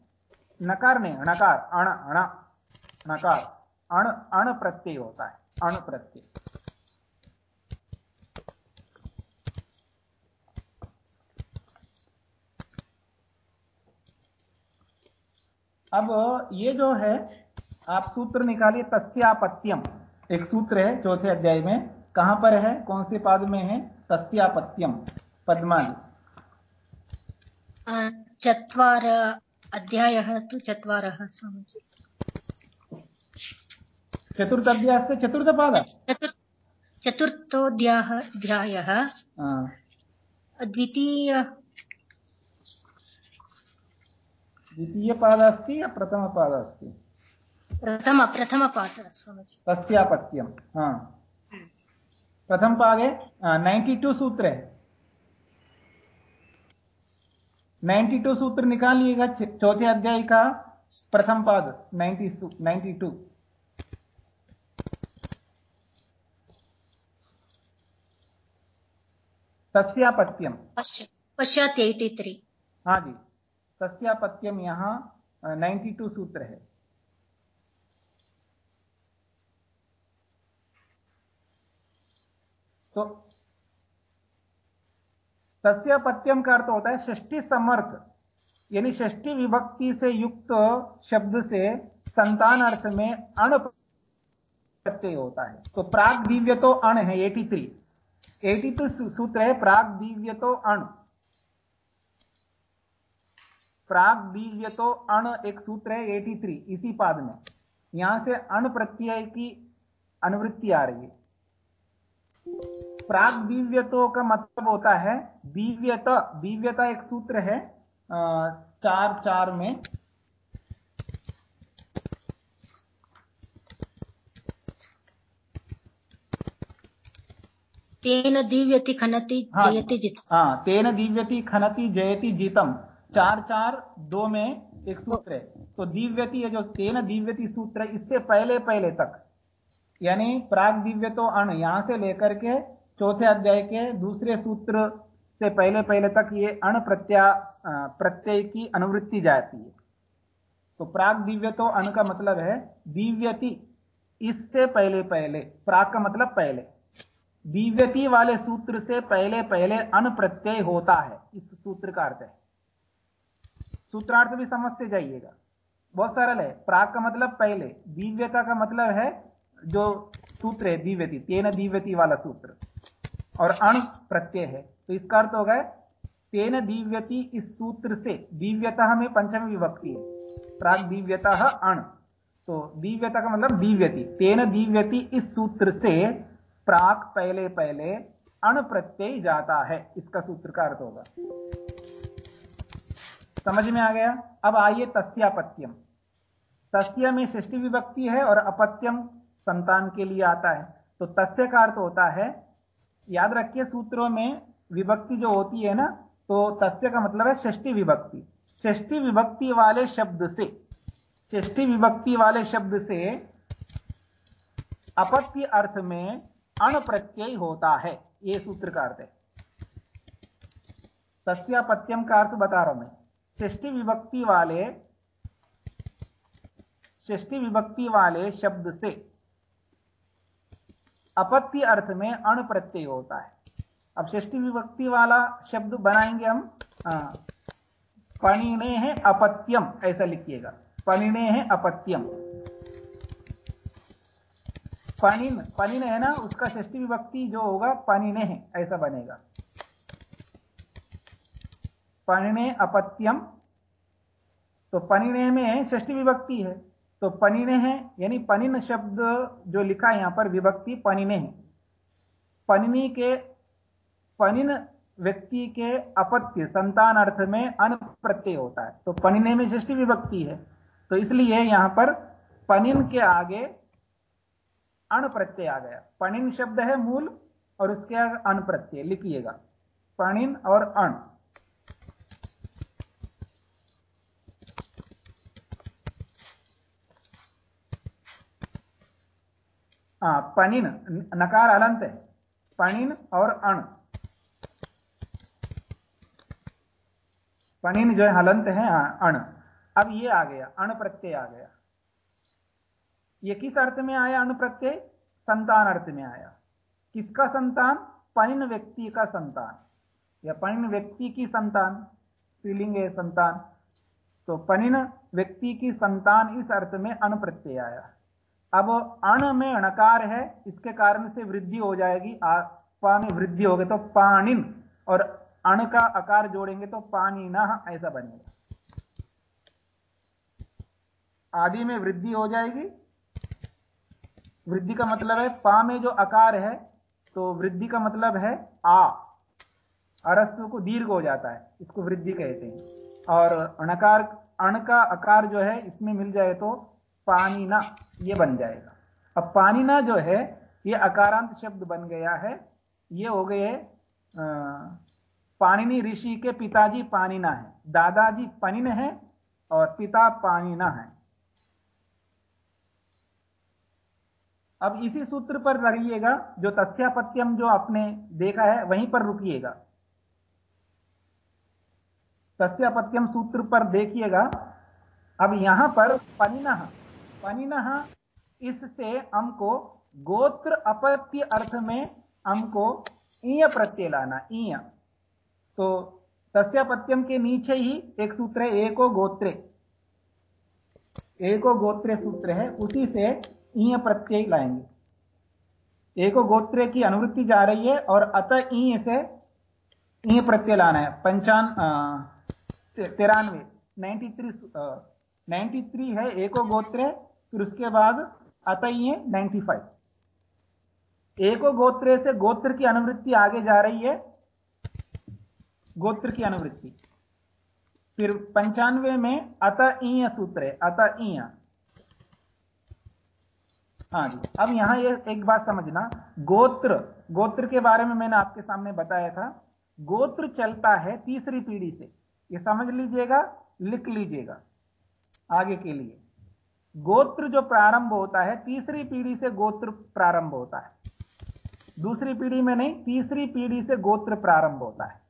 नकार नहीं, अणकार, अण अण, नकार, अण अण प्रत्यय होता है अण प्रत्यय अब ये जो है आप सूत्र निकालिए तस्यापत्यम। एक सूत्र है चौथे अध्याय में। कहाँ पर है? कौन से पाद में है? तस्यापत्यम पद्मादि। चत्वार अध्याय तो चत्वार स्वामी चतुर्थ अध्याय से चतुर्थ पाद? चतुर्थोऽध्याय द्वितीय द्वितीय पाद अस्ति या प्रथम पाद अस्ति प्रथम प्रथम पाठ तस्यापत्यम हाँ। प्रथम पाद है नाइन्टी टू सूत्र। है नाइन्टी टू सूत्र निकालिएगा चौथे अध्याय का प्रथम पाद नाइन्टी नाइन्टी टू। तस्यापत्यम पश्चात एटी थ्री हाँ जी। तस्यापत्यम यहाँ नाइन्टी टू सूत्र है। तो तस्यापत्यम का अर्थ होता है षष्टि समर्थ, यानी षष्टि विभक्ति से युक्त शब्द से संतान अर्थ में अण प्रत्यय होता है। तो प्राग दिव्य तो अण है 83 83 सूत्र है, प्राग दिव्य तो अण। प्राग दिव्य तो अण एक सूत्र है 83 इसी पाद में। यहाँ से अण प्रत्यय की अनुवृत्ति आ रही है। प्राग दिव्यतो का मतलब होता है दिव्यता। दिव्यता एक सूत्र है चार चार में। तेन दिव्यति खनति हाँ, जयति जित हाँ तेन दिव्यति खनति जयति जीतम। चार चार दो में एक सूत्र है। तो दिव्यति है जो तेन दिव्यति सूत्र है, इससे पहले पहले तक। यानी प्राग दिव्य तो अण यहाँ से लेकर के चौथे अध्याय के दूसरे सूत्र से पहले पहले तक ये अण प्रत्या प्रत्यय की अनुवृत्ति जाती है। तो प्राग दिव्य तो अण का मतलब है दिव्यति, इससे पहले पहले। प्राग का मतलब पहले। दिव्यति वाले सूत्र से पहले पहले अन प्रत्यय होता है। इस सूत्र का अर्थ है। सूत्रार्थ भी समझते जाइएगा। बहुत सरल है। प्राग का मतलब पहले, दिव्यता का मतलब है जो सूत्र है, दिव्यति, तेन दिव्यति वाला सूत्र। और अण प्रत्यय है। तो इसका अर्थ होगा तेन दिव्यति इस सूत्र से, दिव्यता में पंचमी विभक्ति है। प्राग दिव्यता अण। तो दिव्यता का मतलब दिव्यति। तेन दिव्यति इस सूत्र से प्राक पहले पहले अण प्रत्यय जाता है। इसका सूत्र का अर्थ होगा। समझ में आ गया? अब आइए तस्यापत्यम। तस्य में षष्टि विभक्ति है और अपत्यम संतान के लिए आता है। तो तस्य का अर्थ होता है, याद रखिए सूत्रों में विभक्ति जो होती है ना तो तस्य का मतलब है षष्टि विभक्ति। षष्टि विभक्ति वाले शब्द से षष्टि विभक्ति वाले शब्द से अपत्य अर्थ में अण प्रत्यय होता है। यह सूत्र का अर्थ है। तस्यापत्यम का अर्थ बता रहा हूँ मैं। षष्टि विभक्ति वाले षष्टि विभक्ति वाले शब्द से अपत्य अर्थ में अण प्रत्यय होता है। अब षष्टि विभक्ति वाला शब्द बनाएँगे हम। पणिने है अपत्यम, ऐसा लिखिएगा। पणिने है अपत्यम। पणिन पणिन है ना, उसका षष्टि विभक्ति जो होगा, पणिने है, ऐसा बनेगा। पणिने अपत्यम। तो पणिने में षष्टि विभक्ति है। तो पनिने है, यानी पनिन शब्द जो लिखा है यहाँ पर, विभक्ति पनिने है। पनिनी के, पनिन व्यक्ति के अपत्य, संतान अर्थ में अन प्रत्यय होता है। तो पनिने में षष्टि विभक्ति है। तो इसलिए यहाँ पर पनिन के आगे अण प्रत्यय आ गया। पणिन शब्द है मूल और उसके आगे अन प्रत्यय लिखिएगा। पणिन और अण। हाँ पनिन नकार अलंत है। पणिन और अण। पणिन जो है हलंत है हाँ, अण। अब ये आ गया अण प्रत्यय आ गया। ये किस अर्थ में आया अण प्रत्यय? संतान अर्थ में आया। किसका संतान? पनिन व्यक्ति का संतान। या पनिन व्यक्ति की संतान स्त्रीलिंग संतान। तो पनिन व्यक्ति की संतान इस अर्थ में अण प्रत्यय आया। अब अण में अणकार है, इसके कारण से वृद्धि हो जाएगी पा में वृद्धि हो गई तो पाणिन, और अण का आकार जोड़ेंगे तो पानी न ऐसा बनेगा। आदि में वृद्धि हो जाएगी। वृद्धि का मतलब है, पा में जो आकार है तो वृद्धि का मतलब है, आ। अरस्व को दीर्घ हो जाता है, इसको वृद्धि कहते हैं। और अणकार, अण का आकार जो है, इसमें मिल जाए तो पानी ना ये बन जाएगा। अब पानी ना जो है, ये अकारांत शब्द बन गया है। ये हो गए पानिनी ऋषि के पिताजी पानिना है। दादाजी पनिन है और पिता पानिना है। अब इसी सूत्र पर रहिएगा, जो तस्यापत्यम जो आपने देखा है, वहीं पर रुकिएगा। तस्यापत्यम सूत्र पर देखिएगा। अब यहाँ पर पनिना पनिन। इससे हमको गोत्र अपत्य अर्थ में हमको ईय प्रत्यय लाना, ईय। तो तस्यापत्यम के नीचे ही एक सूत्र है, एको गोत्रे। एको गोत्रे सूत्र है, उसी से ईय प्रत्यय लाएँगे। एको गोत्रे की अनुवृत्ति जा रही है और अत ईय से ईय प्रत्यय लाना है। पंचान तिरानवे नाइन्टी थ्री नाइन्टी थ्री है, एको गोत्रे। फिर उसके बाद अतई नाइन्टी फाइव एको गोत्रे से गोत्र की अनुवृत्ति आगे जा रही है। गोत्र की अनुवृत्ति। फिर पंचानवे में अत ईय सूत्र है। अत ईय। हाँ जी। अब यहाँ ये एक बात समझना। गोत्र गोत्र के बारे में मैंने आपके सामने बताया था। गोत्र चलता है तीसरी पीढ़ी से। ये समझ लीजिएगा, लिख लीजिएगा। आगे के लिए। गोत्र जो प्रारंभ होता है तीसरी पीढ़ी से गोत्र प्रारंभ होता है। दूसरी पीढ़ी में नहीं तीसरी पीढ़ी से गोत्र प्रारंभ होता है।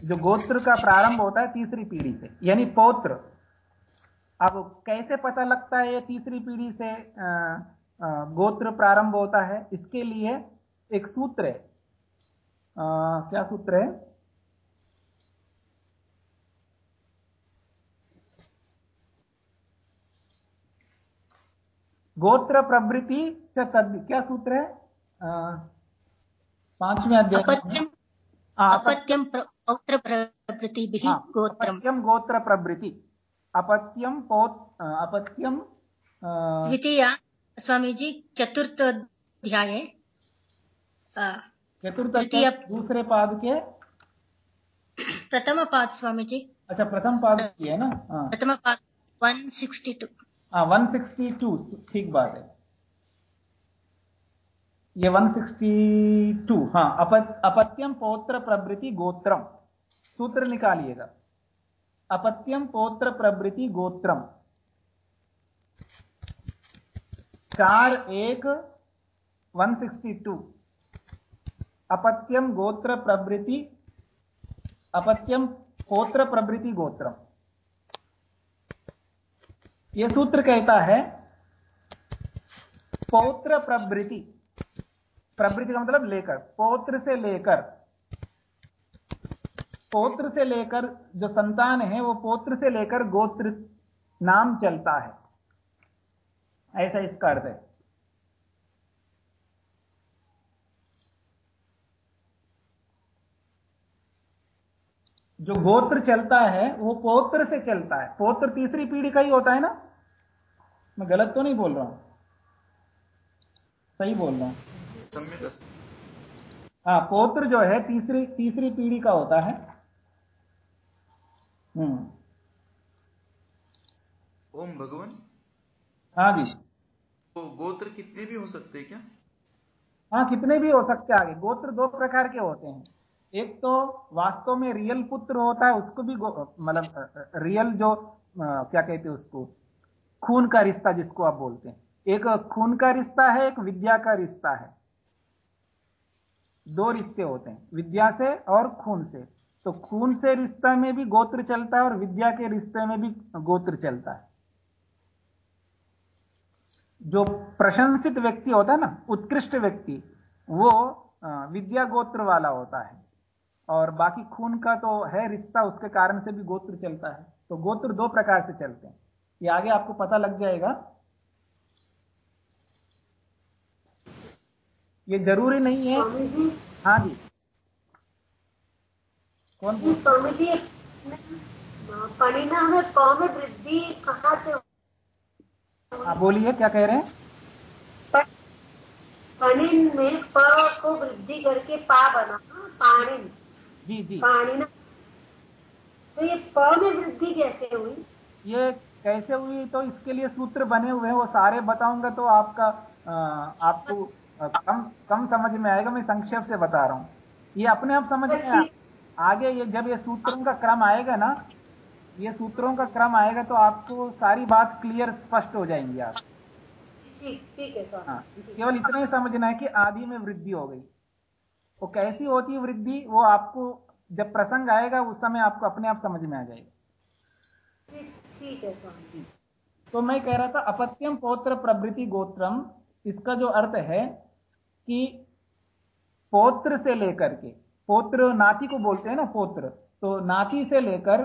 जो गोत्र का प्रारंभ होता है तीसरी पीढ़ी से यानी पौत्र। अब कैसे पता लगता है ये तीसरी पीढ़ी से गोत्र प्रारंभ होता है? इसके लिए एक सूत्र है। आ, क्या सूत्र है? गोत्र प्रवृत्ति च तद क्या सूत्र है? पाँचवें अध्याय अपत्यम अपत्यम पौत्र प्रवृत्ति हाँ, गोत्रम। गोत्र प्रवृत्ति। अपत्यम पौत अपत्यम द्वितीय स्वामी जी चतुर्थ अध्याय चतुर्थ तृतीय दूसरे पाद के? प्रथम पाद स्वामी जी अच्छा प्रथम पाद की है ना? हाँ। प्रथम पाद 162 हाँ 162 ठीक बात है। ये 162 हाँ अप, अपत्यम पौत्र प्रवृत्ति गोत्रम। सूत्र निकालिएगा। अपत्यम पौत्र प्रवृत्ति गोत्रम। चार एक 162 अपत्यम गोत्र प्रवृत्ति अपत्यम पौत्र प्रवृत्ति गोत्रम। यह सूत्र कहता है पौत्र प्रवृति प्रवृत्ति का मतलब लेकर, पौत्र से लेकर। पौत्र से लेकर जो संतान है, वो पौत्र से लेकर गोत्र नाम चलता है। ऐसा इसका अर्थ है। जो गोत्र चलता है वो पौत्र से चलता है। पौत्र तीसरी पीढ़ी का ही होता है ना? मैं गलत तो नहीं बोल रहा हूँ। सही बोल रहा हूँ। हाँ पौत्र जो है तीसरी तीसरी पीढ़ी का होता है। हम्म। ओम भगवान। हाँ जी। तो गोत्र कितने भी हो सकते हैं क्या? हाँ कितने भी हो सकते हैं आगे। गोत्र दो प्रकार के होते हैं। एक तो वास्तव में रियल पुत्र होता है उसको भी मतलब रियल जो अ, क्या कहते हैं उसको? खून का रिश्ता जिसको आप बोलते हैं। एक खून का रिश्ता है एक विद्या का रिश्ता है। दो रिश्ते होते हैं विद्या से और खून से। तो खून से रिश्ता में भी गोत्र चलता है और विद्या के रिश्ते में भी गोत्र चलता है। जो प्रशंसित व्यक्ति होता है ना उत्कृष्ट व्यक्ति वो विद्या गोत्र वाला होता है। और बाकी खून का तो है रिश्ता उसके कारण से भी गोत्र चलता है। तो गोत्र दो प्रकार से चलते हैं। ये आगे आपको पता लग जाएगा। ये ज़रूरी नहीं है। हाँ जी। कौन स्वामी जी परिणाम में प में वृद्धि कहाँ से हाँ? बोलिए क्या कह रहे हैं? पणिन में प को वृद्धि करके पा बना पाणिन। जी जी। पाणिना तो ये प में वृद्धि कैसे हुई? ये कैसे हुई? तो इसके लिए सूत्र बने हुए हैं वो सारे बताऊँगा तो आपका आपको कम कम समझ में आएगा मैं संक्षेप से बता रहा हूँ। ये अपने आप समझ में आ- आगे ये जब ये सूत्रों का क्रम आएगा ना ये सूत्रों का क्रम आएगा तो आपको सारी बात क्लियर स्पष्ट हो जाएँगी आप। ठीक ठीक है हाँ केवल इतना ही समझना है कि आदि में वृद्धि हो गई। वो कैसी होती है वृद्धि वो आपको जब प्रसंग आएगा उस समय आपको अपने आप समझ में आ जाएगा। ठीक ठीक है स्वामी तो मैं कह रहा था अपत्यम पौत्र प्रवृत्ति गोत्रम इसका जो अर्थ है कि पौत्र से लेकर के पौत्र नाती को बोलते हैं ना पौत्र तो नाती से लेकर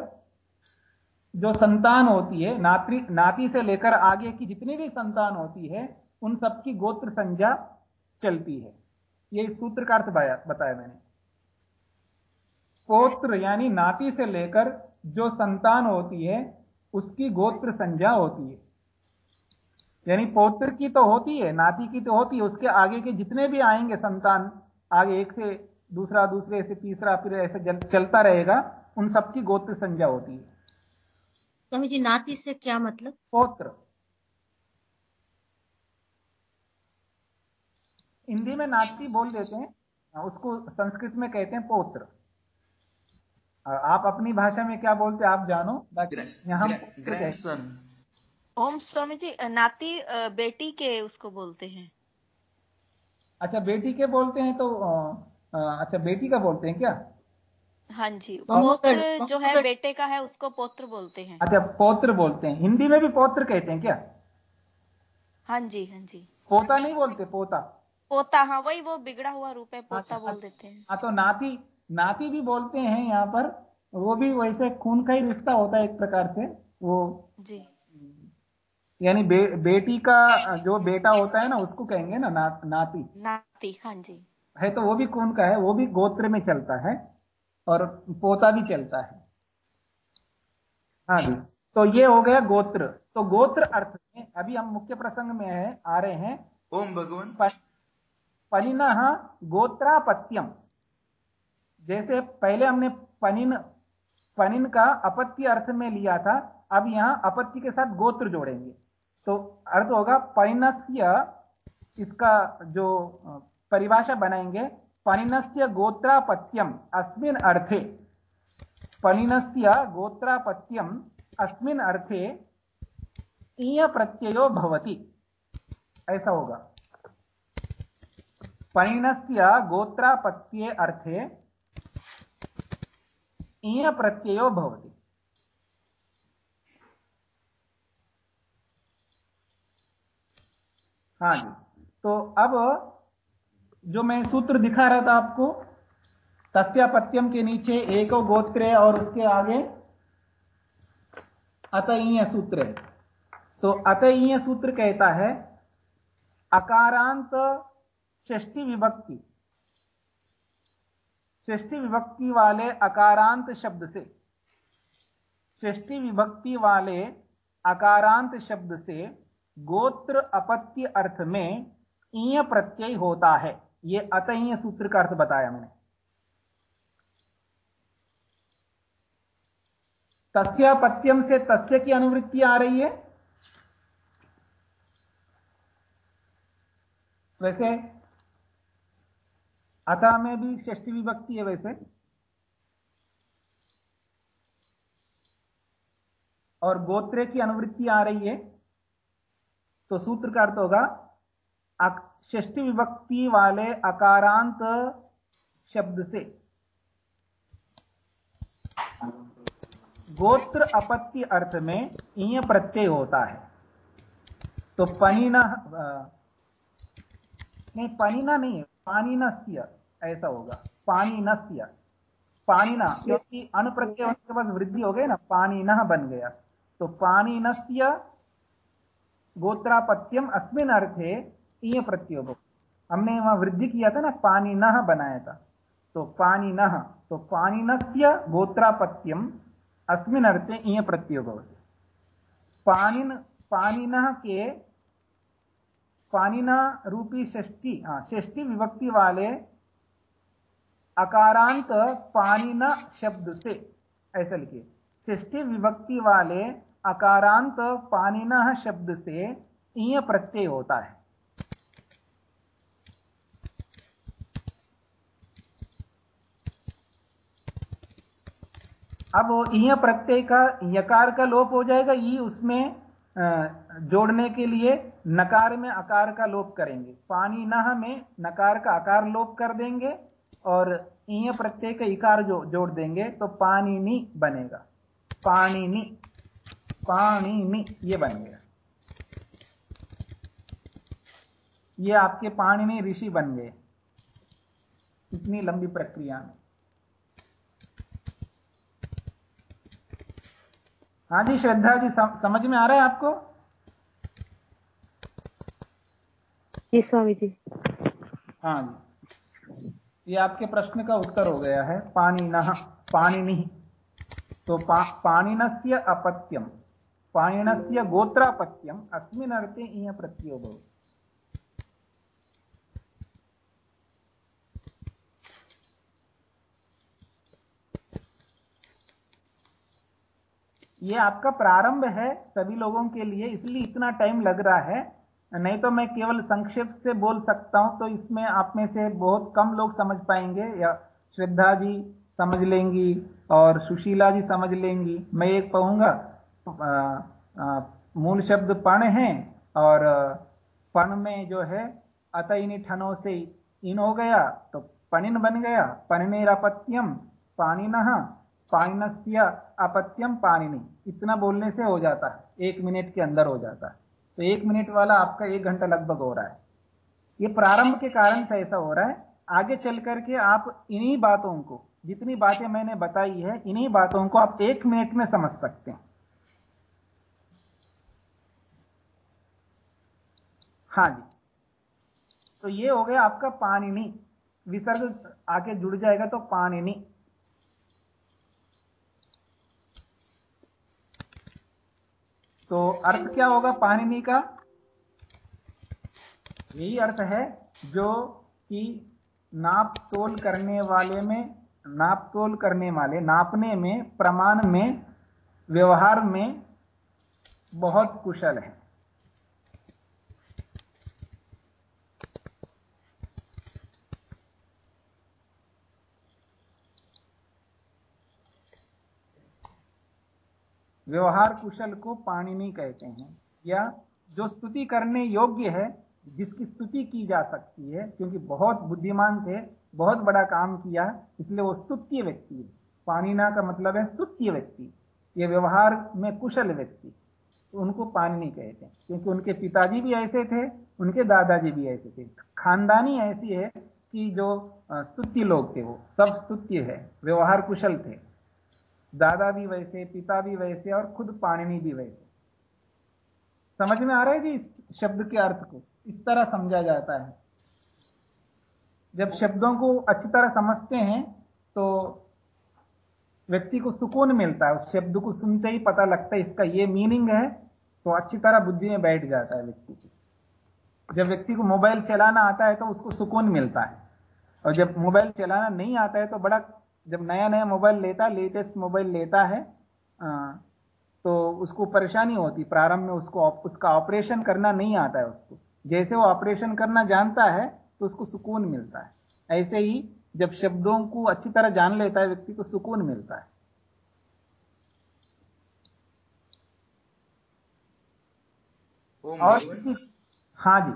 जो संतान होती है नाती नाती से लेकर आगे की जितनी भी संतान होती है उन सबकी गोत्र संज्ञा चलती है। ये इस सूत्र का अर्थ बताया मैंने। पोत्र यानी नाती से लेकर जो संतान होती है उसकी गोत्र संज्ञा होती है। यानी पोत्र की तो होती है नाती की तो होती है उसके आगे के जितने भी आएँगे संतान आगे एक से दूसरा दूसरे से तीसरा फिर ऐसे जल, चलता रहेगा उन सबकी गोत्र संज्ञा होती है। जी नाती से क्या मतलब? पौत्र। हिंदी में नाती बोल देते हैं उसको संस्कृत में कहते हैं पौत्र। आप अपनी भाषा में क्या बोलते हैं आप जानो बाकी यहाँ ओम स्वामी जी नाती बेटी के उसको बोलते हैं। अच्छा बेटी के बोलते हैं तो अच्छा बेटी का बोलते हैं क्या? हाँ जी पोत्र पौत्र जो है बेटे का है उसको पौत्र बोलते हैं। अच्छा पौत्र बोलते हैं। हिंदी में भी पौत्र कहते हैं क्या? हाँ जी हाँ जी। पोता नहीं बोलते पोता। पोता हाँ वही वो बिगड़ा हुआ रूप है पोता अच्छा, बोल देते हैं। हाँ तो नाती नाती भी बोलते हैं यहाँ पर वो भी वैसे खून का ही रिश्ता होता है एक प्रकार से वो जी। यानी बे, बेटी का जो बेटा होता है ना उसको कहेंगे ना ना नाती। नाती हाँ जी। है तो वो भी खून का है वो भी गोत्र में चलता है और पोता भी चलता है। हाँ जी तो ये हो गया गोत्र। तो गोत्र अर्थ में अभी हम मुख्य प्रसंग में है आ रहे हैं। ओम भगवान। पनिन गोत्रापत्यम। जैसे पहले हमने पनिन पनिन का अपत्य अर्थ में लिया था, अब यहाँ अपत्य के साथ गोत्र जोड़ेंगे। तो अर्थ होगा परिणस्य इसका जो परिभाषा बनाएँगे, पनिनस्य गोत्रापत्यम, अस्मिन अर्थे। पनिनस्य गोत्रापत्यम, अस्मिन अर्थे ईय प्रत्ययो भवति। ऐसा होगा। पनिनस्य गोत्रापत्ये अर्थे ईय प्रत्ययो भवति। हाँ जी। तो अब जो मैं सूत्र दिखा रहा था आपको तस्यापत्यम के नीचे एक गोत्र और उसके आगे अतईय सूत्र है। तो अतईय सूत्र कहता है, अकारांत षष्टि विभक्ति। षष्टि विभक्ति वाले अकारांत शब्द से। षष्टि विभक्ति वाले अकारांत शब्द से गोत्र अपत्य अर्थ में ईय प्रत्यय होता है। यह अतईय सूत्र का अर्थ बताया मैंने। तस्यापत्यम से तस्य की अनुवृत्ति आ रही है। वैसे अतः में भी षष्टि विभक्ति है वैसे। और गोत्रे की अनुवृत्ति आ रही है तो सूत्र का अर्थ होगा षष्टि विभक्ति वाले अकारांत शब्द से। गोत्र अपत्य अर्थ में ईय प्रत्यय होता है। तो पनीना नहीं पनीना नहीं है। पानीनस्य ऐसा होगा। पानीनस्य पानीना क्योंकि अण प्रत्यय होने के बाद वृद्धि हो गई ना पानीन बन गया। तो पानीनस्य गोत्रापत्यम अस्मिन अर्थे ईय प्रत्योग। हमने वहाँ वृद्धि किया था ना, पानी न बनाया था। तो पानी न तो पानीनस्य गोत्रापत्यम अस्मिन अर्थे ईय प्रत्योग। पानी पानिन के पानिना रूपी षष्टि हाँ षष्टि विभक्ति वाले अकारांत पानिना शब्द से, ऐसा लिखिए। षष्टि विभक्ति वाले अकारांत पानिना शब्द से ईय प्रत्यय होता है। अब ईय प्रत्यय का यकार का लोप हो जाएगा, ई उसमें जोड़ने के लिए नकार में आकार का लोप करेंगे। पानी नह में नकार का आकार लोप कर देंगे और ईय प्रत्यय का इकार जो, जोड़ देंगे तो पानी नी बनेगा। पानी नी पानी नी ये बन गया। ये आपके पाणिनि ऋषि बन गए। इतनी लंबी प्रक्रिया में। हाँ जी श्रद्धा जी सम, समझ में आ रहा है आपको? जी स्वामी जी। हाँ जी। ये आपके प्रश्न का उत्तर हो गया है पानी न पानी नहीं तो पा, पाणिनस्य अपत्यम पाणिनस्य गोत्रापत्यम अस्मिन् अर्थे इय प्रत्ययो भवति। ये आपका प्रारंभ है सभी लोगों के लिए, इसलिए इतना टाइम लग रहा है। नहीं तो मैं केवल संक्षेप से बोल सकता हूँ तो इसमें आप में से बहुत कम लोग समझ पाएँगे। या श्रद्धा जी समझ लेंगी और सुशीला जी समझ लेंगी। मैं एक कहूँगा मूल शब्द पण है और पण में जो है, अत इन ठनों से इन हो गया तो पणिन बन गया। पनिरपत्यम पाणिन पाणिनस्य अपत्यम पाणिनि। इतना बोलने से हो जाता है। एक मिनट के अंदर हो जाता है। तो एक मिनट वाला आपका एक घंटा लगभग हो रहा है। ये प्रारंभ के कारण से ऐसा हो रहा है। आगे चल करके आप इन्हीं बातों को, जितनी बातें मैंने बताई है, इन्हीं बातों को आप एक मिनट में समझ सकते हैं। हाँ जी। तो ये हो गया आपका पानिनी विसर्ग आके जुड़ जाएगा तो पानिनी तो अर्थ क्या होगा? पानिनी का? यही अर्थ है जो कि नाप तोल करने वाले में, नाप तोल करने वाले, नापने में, प्रमाण में, व्यवहार में बहुत कुशल है। व्यवहार कुशल को पाणिनि कहते हैं, या जो स्तुति करने योग्य है, जिसकी स्तुति की जा सकती है, क्योंकि बहुत बुद्धिमान थे, बहुत बड़ा काम किया, इसलिए वो स्तुत्य व्यक्ति है। पाणिना का मतलब है स्तुत्य व्यक्ति, ये व्यवहार में कुशल व्यक्ति तो उनको पाणिनि कहते हैं, क्योंकि उनके पिताजी भी ऐसे थे, उनके दादाजी भी ऐसे थे। खानदानी ऐसी है कि जो स्तुत्य लोग थे वो, सब स्तुत्य है, व्यवहार कुशल थे। दादा भी वैसे, पिता भी वैसे और खुद पाणिनी भी वैसे। समझ में आ रहा है जी इस शब्द के अर्थ को? इस तरह समझा जाता है। जब शब्दों को अच्छी तरह समझते हैं तो व्यक्ति को सुकून मिलता है। उस शब्द को सुनते ही पता लगता है इसका ये मीनिंग है तो अच्छी तरह बुद्धि में बैठ जाता है व्यक्ति। को जब व्यक्ति को मोबाइल चलाना आता है तो उसको सुकून मिलता है। और जब मोबाइल चलाना नहीं आता है तो बड़ा जब नया नया मोबाइल लेता लेटेस्ट मोबाइल लेता है आ, तो उसको परेशानी होती प्रारंभ में उसको उसका ऑपरेशन करना नहीं आता है उसको। जैसे वो ऑपरेशन करना जानता है तो उसको सुकून मिलता है। ऐसे ही जब शब्दों को अच्छी तरह जान लेता है व्यक्ति को सुकून मिलता है। और किसी हाँ जी।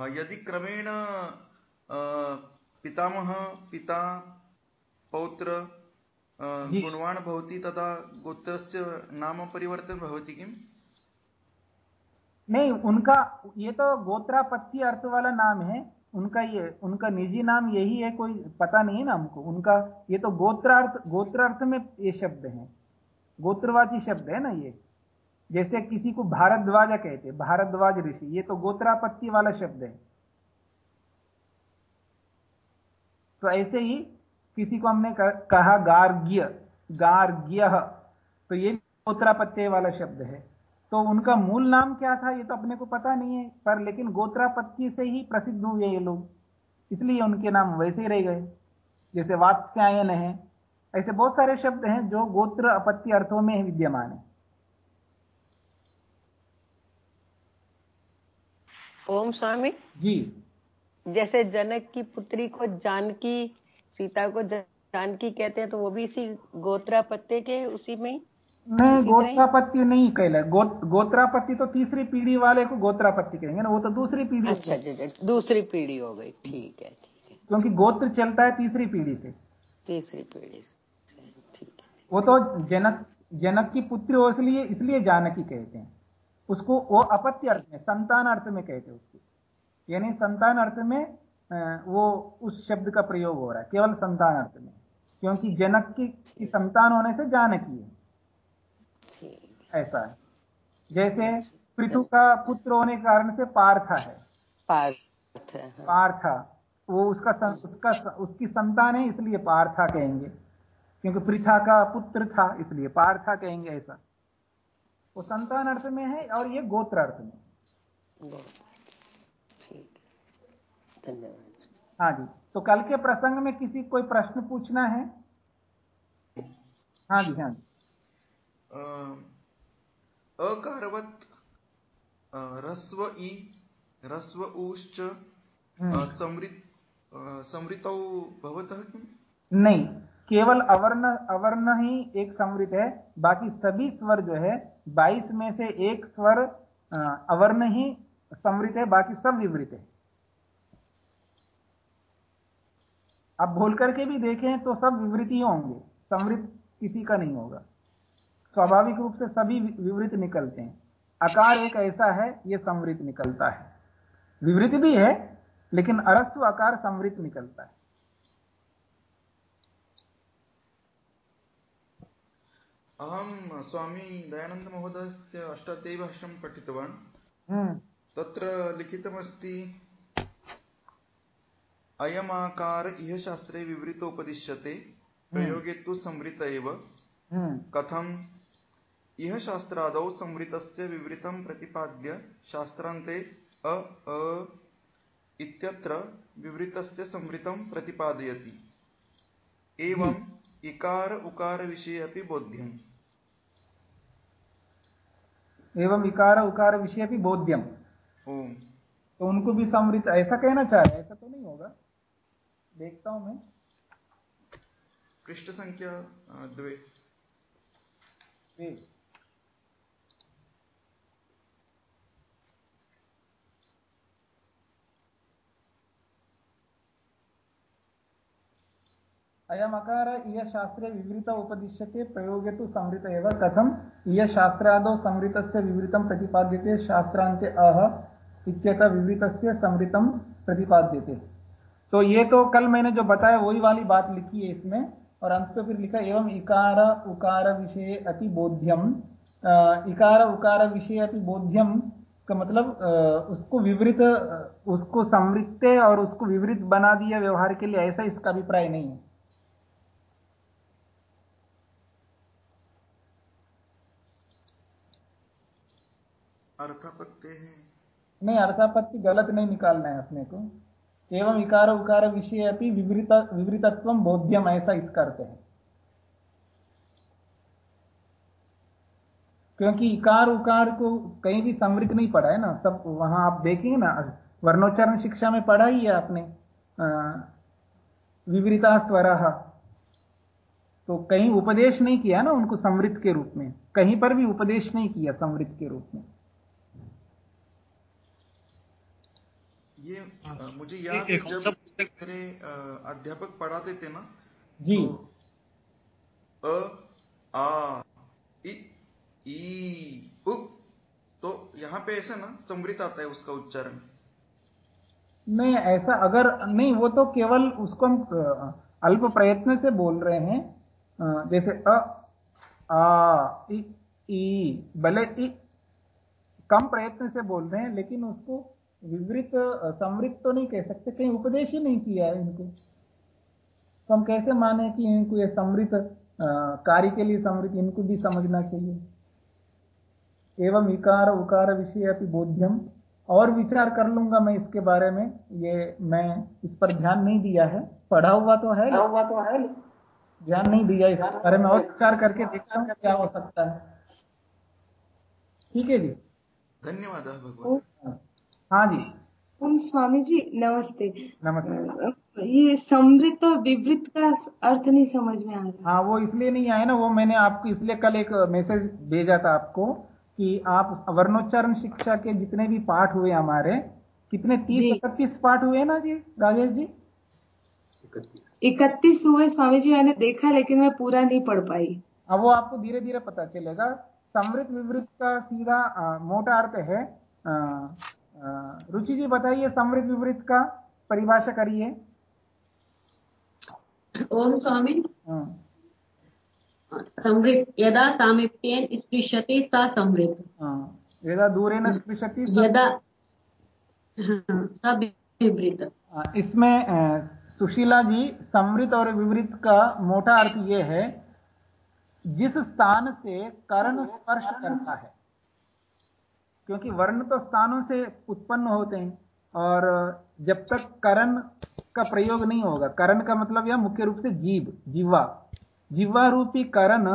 हाँ, यदि क्रमेण पितामह पिता पौत्र गुणवान भवति तथा गोत्रस्य नाम परिवर्तन भवति किम? नहीं उनका ये तो गोत्रापत्ति अर्थ वाला नाम है। उनका ये उनका निजी नाम यही है कोई पता नहीं है ना हमको। उनका ये तो गोत्रार्थ गोत्रार्थ में ये शब्द है। गोत्रवाची शब्द है ना ये। जैसे किसी को भारद्वाज कहते भारद्वाज ऋषि ये तो गोत्रापत्ति वाला शब्द है। तो ऐसे ही किसी को हमने कहा गार्ग्य गार्ग्य। तो ये गोत्रापत्य वाला शब्द है। तो उनका मूल नाम क्या था ये तो अपने को पता नहीं है पर लेकिन गोत्रापत्ति से ही प्रसिद्ध हुए ये लोग। इसलिए उनके नाम वैसे ही रह गए जैसे वात्स्यायन है। ऐसे बहुत सारे शब्द हैं जो गोत्र अपत्ति अर्थों में विद्यमान है। ओम स्वामी। जी। जैसे जनक की पुत्री को जानकी सीता को जानकी कहते हैं तो वो भी इसी गोत्रापत्य के उसी में नहीं गोत्रापत्य नहीं कहला। गो, गोत्रापत्य तो तीसरी पीढ़ी वाले को गोत्रापत्य कहेंगे ना वो तो दूसरी पीढ़ी अच्छा अच्छा, अच्छा दूसरी पीढ़ी हो गई ठीक है ठीक है। क्योंकि गोत्र चलता है तीसरी पीढ़ी से। तीसरी पीढ़ी से ठीक है। वो तो जनक जनक की पुत्री हो इसलिए इसलिए जानकी कहते हैं। उसको वो अपत्य अर्थ में संतान अर्थ में कहते हैं उसको। यानी संतान अर्थ में वो उस शब्द का प्रयोग हो रहा है केवल संतान अर्थ में क्योंकि जनक की, की संतान होने से जानकी है। ऐसा है। जैसे पृथु का पुत्र होने के कारण से पार्था है। पार्थ पार्था वो उसका सं, उसका उसकी संतान है इसलिए पार्था कहेंगे। क्योंकि पृथा का पुत्र था इसलिए पार्था कहेंगे ऐसा। वो संतान अर्थ में है और ये गोत्र अर्थ में धन्यवाद। हाँ जी तो कल के प्रसंग में किसी कोई प्रश्न पूछना है? हाँ जी हाँ जी। अकारवत रस्व इ रस्व उश्च हम्म। समृत समृतौ भवतः किम्? नहीं केवल अवर्ण अवर्ण ही एक समृत है बाकी सभी स्वर जो है 22 में से एक स्वर अवर्ण ही समृत है बाकी सब विवृत है। आप बोल करके भी देखें तो सब विवृत ही होंगे। समृत किसी का नहीं होगा। स्वाभाविक रूप से सभी विवृत निकलते हैं। अकार एक ऐसा है यह समृत निकलता है। विवृत भी है लेकिन अरस्व अकार समृत निकलता है। अहं स्वामी दयानन्दमहोदयस्य अष्टाध्यायीभाष्यं पठितवान्। हम्म। तत्र लिखितमस्ति अयमाकार इह शास्त्रे विवृतोपदिश्यते प्रयोगे तु संवृत एव। हम्म। कथम् इह शास्त्रादौ संवृतस्य विवृतं प्रतिपाद्य शास्त्रान्ते अ अ इत्यत्र विवृतस्य संवृतं प्रतिपादयति। एवम् इकार उकार विषये अपि बोध्यम्। एवं इकार उकार विषय भी बोध्यम। तो उनको भी समृद्ध ऐसा कहना चाह रहे हैं ऐसा तो नहीं देखता हूँ मैं। पृष्ठ संख्या द्वे। जी। अयम अकार इय शास्त्रे विवृत उपदिश्यते प्रयोगे तु संवृत एव। कथम इय शास्त्रादौ संवृतस्य विवृतं प्रतिपाद्यते शास्त्रान्ते अह इत्यतः विवृतस्य संवृतं प्रतिपाद्यते। तो ये तो कल मैंने जो बताया वही वाली बात लिखी है इसमें और अंत में फिर लिखा एवं इकार उकार विषय अति बोध्यम। इकार उकार विषय अति बोध्यम का मतलब उसको विवृत उसको समृत और उसको विवृत बना दिया व्यवहार के लिए ऐसा इसका अभिप्राय नहीं है। अर्थापत्ते हैं। नहीं अर्थापत्ति गलत नहीं निकालना है अपने को। एवं इकार उकार विषय अति विवृत, विवृतत्व बोध्यम, ऐसा इसका अर्थ है। क्योंकि इकार उकार को कहीं भी समृद्ध नहीं पढ़ा है ना, सब वहाँ आप देखेंगे ना, वर्णोच्चारण शिक्षा में पढ़ा ही है आपने विवृता स्वर। तो कहीं उपदेश नहीं किया ना उनको समृद्ध के रूप में, कहीं पर भी उपदेश नहीं किया समृद्ध के रूप में। ये अ, मुझे याद है जब मेरे अध्यापक पढ़ाते थे ना जी। तो अ आ इ ई उ तो यहाँ पे ऐसा ना समृत आता है उसका उच्चारण। नहीं ऐसा अगर नहीं वो तो केवल उसको हम अल्प प्रयत्न से बोल रहे हैं। जैसे अ आ इ ई भले इ कम प्रयत्न से बोल रहे हैं लेकिन उसको विवृत समृत तो नहीं कह सकते कहीं उपदेश ही नहीं किया है इनको। तो हम कैसे माने कि इनको ये समृत कार्य के लिए समृत इनको भी समझना चाहिए। एवं इकार उकार विषय अपनी बोध्यम। और विचार कर लूँगा मैं इसके बारे में ये मैं इस पर ध्यान नहीं दिया है। पढ़ा हुआ तो है हुआ तो है। ध्यान नहीं दिया इस बारे में और विचार करके देखता हूँ क्या हो सकता है। ठीक है जी। धन्यवाद भगवान। हाँ जी। स्वामी जी नमस्ते। नमस्ते। ये समृत और विवृत का अर्थ नहीं समझ में आ रहा। हाँ वो इसलिए नहीं आया ना वो मैंने आपको इसलिए कल एक मैसेज भेजा था आपको कि आप वर्णोच्चारण शिक्षा के जितने भी पाठ हुए हमारे कितने तीस इकतीस पाठ हुए ना जी राजेश जी? इकतीस हुए स्वामी जी मैंने देखा लेकिन मैं पूरा नहीं पढ़ पाई। अब वो आपको धीरे धीरे पता चलेगा। समृद्ध विवृत का सीधा अ, मोटा अर्थ है अ, रुचि जी बताइए समृद्ध विवृत का परिभाषा करिए। ओम स्वामी। हाँ, समृद्ध यदा सामीप्येन स्पृशति सा समृद्ध। हाँ। यदा दूरेण स्पृशति यदा हाँ, सा विवृत। इसमें सुशीला जी समृद्ध और विवृत का मोटा अर्थ यह है जिस स्थान से कर्ण स्पर्श करता है। क्योंकि वर्ण तो स्थानों से उत्पन्न होते हैं और जब तक करण का प्रयोग नहीं होगा, करण का मतलब यह मुख्य रूप से जीव, जीवा। जीवा रूपी करण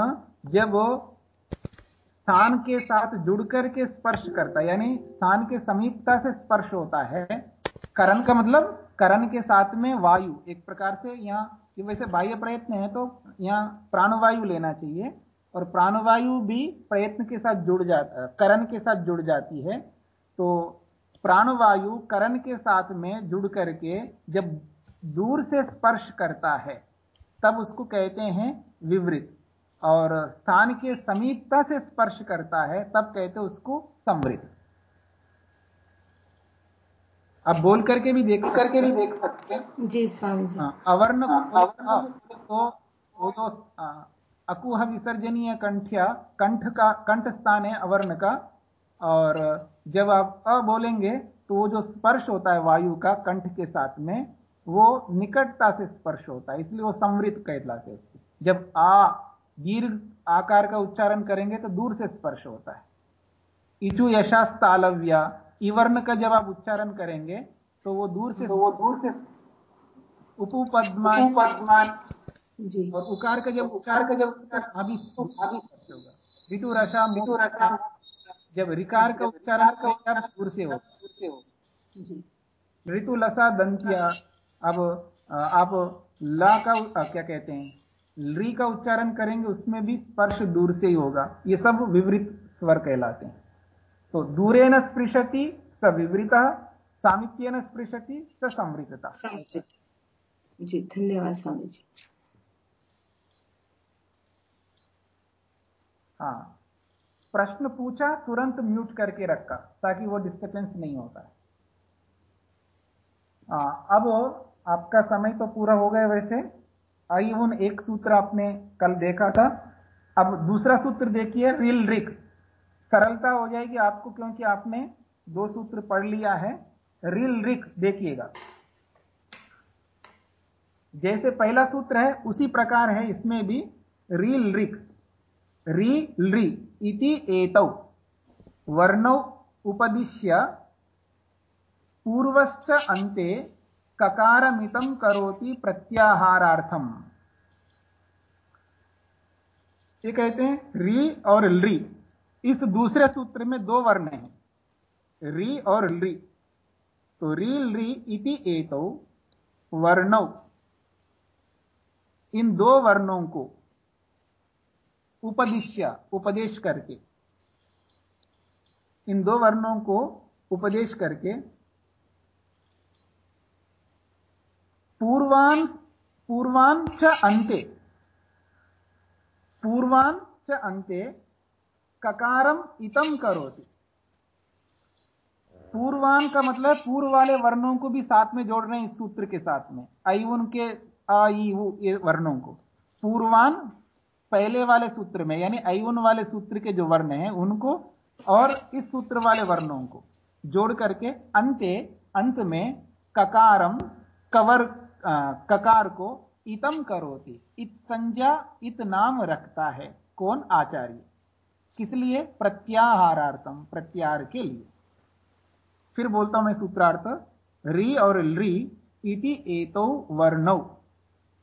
जब स्थान के साथ जुड़कर के स्पर्श करता है, यानी स्थान के समीपता से स्पर्श होता है, करण का मतलब करण के साथ में वायु। एक प्रकार से यहाँ वैसे बाह्य प्रयत्न है तो यहाँ प्राणवायु लेना चाहिए। और प्राणवायु भी प्रयत्न के साथ जुड़ जाता करण के साथ जुड़ जाती है। तो प्राणवायु करण के साथ में जुड़ करके जब दूर से स्पर्श करता है तब उसको कहते हैं विवृत। और स्थान के समीपता से स्पर्श करता है तब कहते हैं उसको संवृत अब बोल करके भी देख करके भी देख सकते हैं। जी स्वामी जी। हाँ, अवर्ण तो वो तो अकुह विसर्जनीय कंठ्या कंठ का कंठ स्थान है अवर्ण का और जब आप अ बोलेंगे तो वो जो स्पर्श होता है वायु का कंठ के साथ में वो निकटता से स्पर्श होता है इसलिए वो संवृत कहलाते हैं उसको। जब आ दीर्घ आकार का उच्चारण करेंगे तो दूर से स्पर्श होता है। इचु यशास्तालव्या इवर्ण का जब आप उच्चारण करेंगे तो वो दूर से तो वो दूर से उपपद्मान पद्मान जी। और उकार का जब उकार का जब अभी अभी होगा। विटु रसा मिटु रसा जब रिकार का उच्चारण करेंगे दूर से हो जी। ऋतु लसा दंतिया अब आप ला का क्या कहते हैं? री का उच्चारण करेंगे उसमें भी स्पर्श दूर से ही होगा। ये सब विवृत स्वर कहलाते हैं। तो दूरे न स्पृशति स विवृत सामिप्य न स्पृशति स संवृतता। जी धन्यवाद स्वामी जी। हाँ। प्रश्न पूछा, तुरंत म्यूट करके रखा, ताकि वो डिस्टर्बेंस नहीं होता। हाँ अब आपका समय तो पूरा हो गया वैसे। आई उन एक सूत्र आपने कल देखा था। अब दूसरा सूत्र देखिए रिल रिक सरलता हो जाएगी आपको, क्योंकि आपने दो सूत्र पढ़ लिया है। रिल रिक देखिएगा। जैसे पहला सूत्र है, उसी प्रकार है इसमें भी रिल रिक री ली इति एतौ। वर्णौ उपदिश्य पूर्वश्च अंते ककारमितम करोति प्रत्याहारार्थम। ये कहते हैं री और ली इस दूसरे सूत्र में दो वर्ण हैं। री और ली तो री ली इति एतो वर्णव इन दो वर्णों को उपदिश्य, उपदेश करके। इन दो वर्णों को उपदेश करके पूर्वान पूर्वान च अंते पूर्वान च अंते ककारम इतम करोति। पूर्वान का मतलब पूर्व वाले वर्णों को भी साथ में जोड़ रहे हैं इस सूत्र के साथ में। आयुन के आई वर्णों को। पूर्वान पहले वाले सूत्र में यानी आयुन वाले सूत्र के जो वर्ण हैं उनको और इस सूत्र वाले वर्णों को जोड़ करके अंते अंत में ककारम कवर आ, ककार को इतम करोति इत संज्ञा इत नाम रखता है कौन? आचार्य। किस लिए? प्रत्याहारार्थम प्रत्याहार के लिए। फिर बोलता हूँ मैं सूत्रार्थ री और ली इति एतो वर्णौ।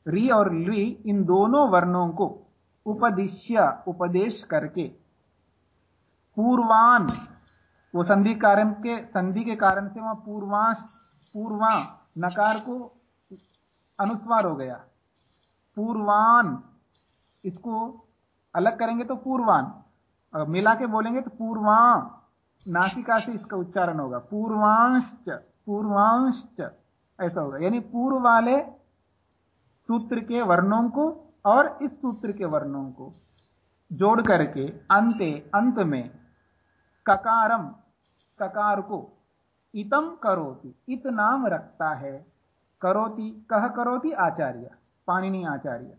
री और ली इन दोनों वर्णों को उपदिश्य, उपदेश करके। पूर्वान, वो संधि कारण के, संधि के कारण से वहाँ पूर्वांश, पूर्वा नकार को अनुस्वार हो गया। पूर्वान, इसको अलग करेंगे तो पूर्वान। मिला के बोलेंगे तो पूर्वा, नासिका से इसका उच्चारण होगा। पूर्वांश पूर्वांश ऐसा होगा। यानी पूर्व वाले सूत्र के वर्णों को और इस सूत्र के वर्णों को जोड़ करके अंते, अंत में ककारम ककार को इतम करोति, इत नाम रखता है, करोति, कह करोति आचार्य, पाणिनि आचार्य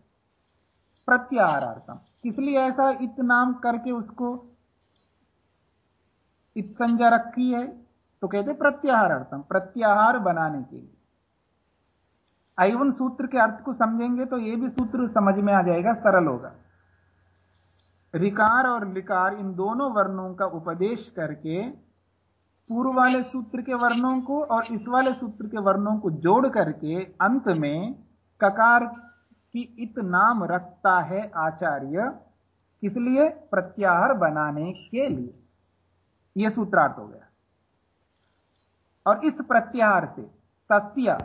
प्रत्याहार्थम किस लिए ऐसा इत नाम करके उसको इत संज्ञा रखी है? तो कहते प्रत्याहार अर्थम प्रत्याहार बनाने के लिए। आईवन सूत्र के अर्थ को समझेंगे तो यह भी सूत्र समझ में आ जाएगा, सरल होगा। रिकार और लिकार इन दोनों वर्णों का उपदेश करके पूर्व वाले सूत्र के वर्णों को और इस वाले सूत्र के वर्णों को जोड़ करके अंत में ककार की इत नाम रखता है आचार्य, किस लिए? प्रत्याहार बनाने के लिए। यह सूत्रार्थ हो गया। और इस प्रत्याहार से तस्य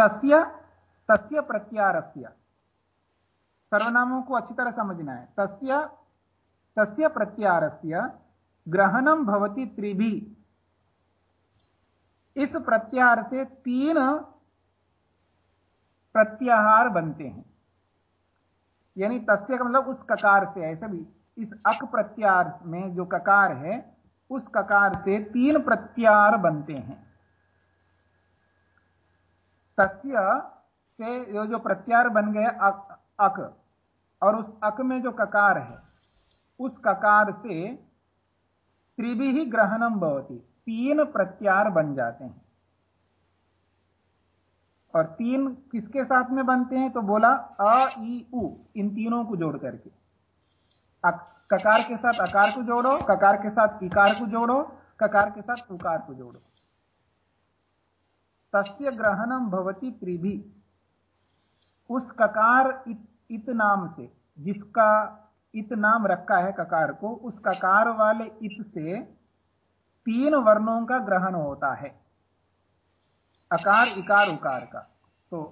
तस्य तस्य प्रत्यारस्य। सर्वनामों को अच्छी तरह समझना है। तस्य तस्य प्रत्यारस्य ग्रहणम भवती त्रिभी। इस प्रत्याहार से तीन प्रत्याहार बनते हैं। यानी तस्य का मतलब उस ककार से ऐसे भी। इस अक प्रत्याहार में जो ककार है, उस ककार से तीन प्रत्यार बनते हैं। तस्य से जो जो प्रत्यार बन गया अक, अक और उस अक में जो ककार है उस ककार से त्रिभी ही ग्रहणम भवती तीन प्रत्यार बन जाते हैं। और तीन किसके साथ में बनते हैं? तो बोला अ ई उ इन तीनों को जोड़ करके। ककार के साथ अकार को जोड़ो ककार के साथ इकार को जोड़ो ककार के साथ उकार को जोड़ो। तस्य ग्रहणम भवती त्रिभी। उस ककार इत, इत नाम से जिसका इत नाम रखा है ककार को उस ककार वाले इत से तीन वर्णों का ग्रहण होता है। अकार इकार उकार का। तो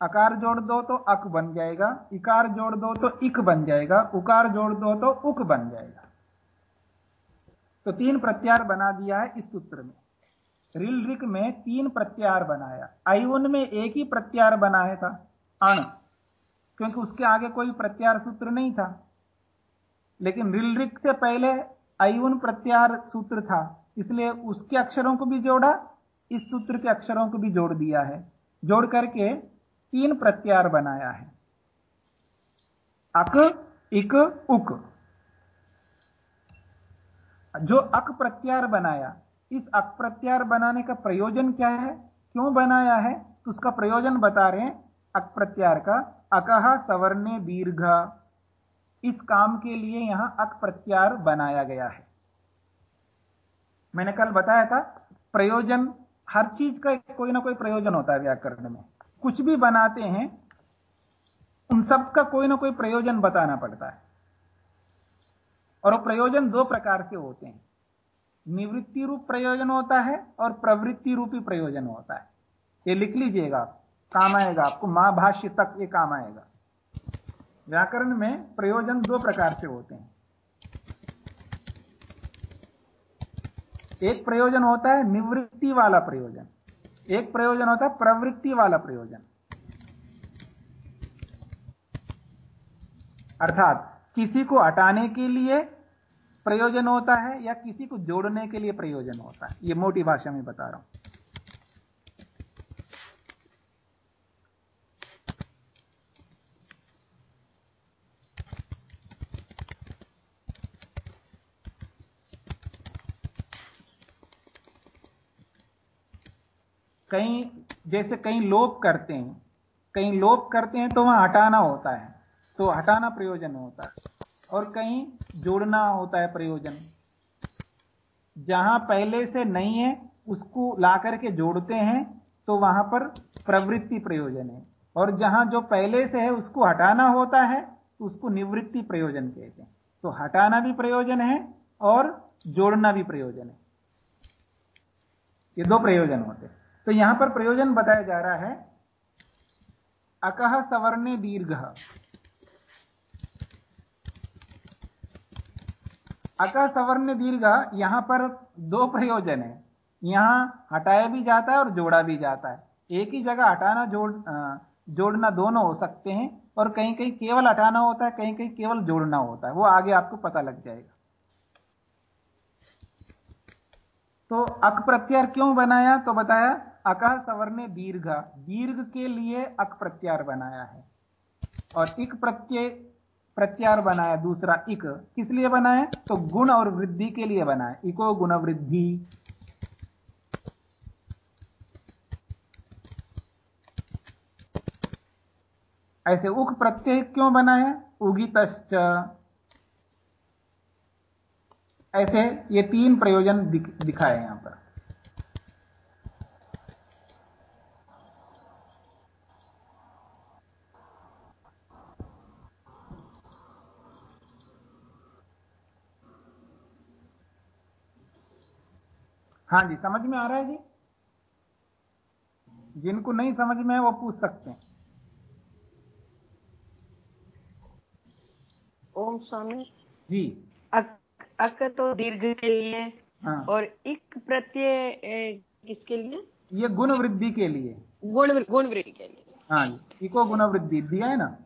अकार जोड़ दो तो अक बन जाएगा इकार जोड़ दो तो इक बन जाएगा उकार जोड़ दो तो उक बन जाएगा। तो तीन प्रत्यार बना दिया है इस सूत्र में। रिल रिक में तीन प्रत्यार बनाया। आयुन में एक ही प्रत्यार बनाया था, अण, क्योंकि उसके आगे कोई प्रत्यार सूत्र नहीं था। लेकिन रिल रिक से पहले आयुन प्रत्यार सूत्र था, इसलिए उसके अक्षरों को भी जोड़ा, इस सूत्र के अक्षरों को भी जोड़ दिया है। जोड़ करके तीन प्रत्यार बनाया है। अक, इक, उक। जो अक प्रत्यार बनाया इस अक प्रत्यार बनाने का प्रयोजन क्या है? क्यों बनाया है? तो उसका प्रयोजन बता रहे हैं अक प्रत्यार का। अकह सवर्णे दीर्घ। इस काम के लिए यहाँ अक प्रत्यार बनाया गया है। मैंने कल बताया था, प्रयोजन, हर चीज़ का कोई ना कोई प्रयोजन होता है व्याकरण में। कुछ भी बनाते हैं, उन सब का कोई ना कोई प्रयोजन बताना पड़ता है। और वो प्रयोजन दो प्रकार से होते हैं। निवृत्ति रूप प्रयोजन होता है और प्रवृत्ति रूपी प्रयोजन होता है। ये लिख लीजिएगा, काम आएगा आपको माँ भाष्य तक ये काम आएगा। व्याकरण में प्रयोजन दो प्रकार से होते हैं। एक प्रयोजन होता है निवृत्ति वाला प्रयोजन, एक प्रयोजन होता है प्रवृत्ति वाला प्रयोजन। अर्थात किसी को हटाने के लिए प्रयोजन होता है या किसी को जोड़ने के लिए प्रयोजन होता है? यह मोटी भाषा में बता रहा हूँ। कहीं जैसे कहीं लोप करते हैं कहीं लोप करते हैं तो वहाँ हटाना होता है तो हटाना प्रयोजन होता है। और कहीं जोड़ना होता है प्रयोजन। जहाँ पहले से नहीं है, उसको ला करके जोड़ते हैं तो वहाँ पर प्रवृत्ति प्रयोजन है। और जहाँ जो पहले से है, उसको हटाना होता है तो उसको निवृत्ति प्रयोजन कहते हैं। तो हटाना भी प्रयोजन है और जोड़ना भी प्रयोजन है। ये दो प्रयोजन होते हैं। तो यहाँ पर प्रयोजन बताया जा रहा है, अकह सवर्णे दीर्घ। अकह सवर्ण दीर्घ यहाँ पर दो प्रयोजन है। यहाँ हटाया भी जाता है और जोड़ा भी जाता है। एक ही जगह हटाना जोड़ जोड़ना दोनों हो सकते हैं और कहीं कहीं केवल हटाना होता है कहीं कहीं केवल जोड़ना होता है। वो आगे आपको पता लग जाएगा। तो अक प्रत्यार क्यों बनाया? तो बताया अकह सवर्ण दीर्घ। दीर्घ के लिए अक प्रत्यार बनाया है। और इक प्रत्यय प्रत्यार बनाया दूसरा इक। किस लिए बनाया? तो गुण और वृद्धि के लिए बनाया। इको गुण वृद्धि। ऐसे उख प्रत्यय क्यों बनाया? उगित ऐसे ये तीन प्रयोजन दिख, दिखाए यहाँ पर। हाँ जी समझ में आ रहा है जी? जिनको नहीं समझ में है वो पूछ सकते हैं। ओम स्वामी। जी। अक, अक तो दीर्घ के लिए हाँ। और इक प्रत्यय किसके लिए? ये गुण वृद्धि के लिए। गुण गुण वृद्धि के लिए। हाँ जी इको गुण वृद्धि। दिया है ना?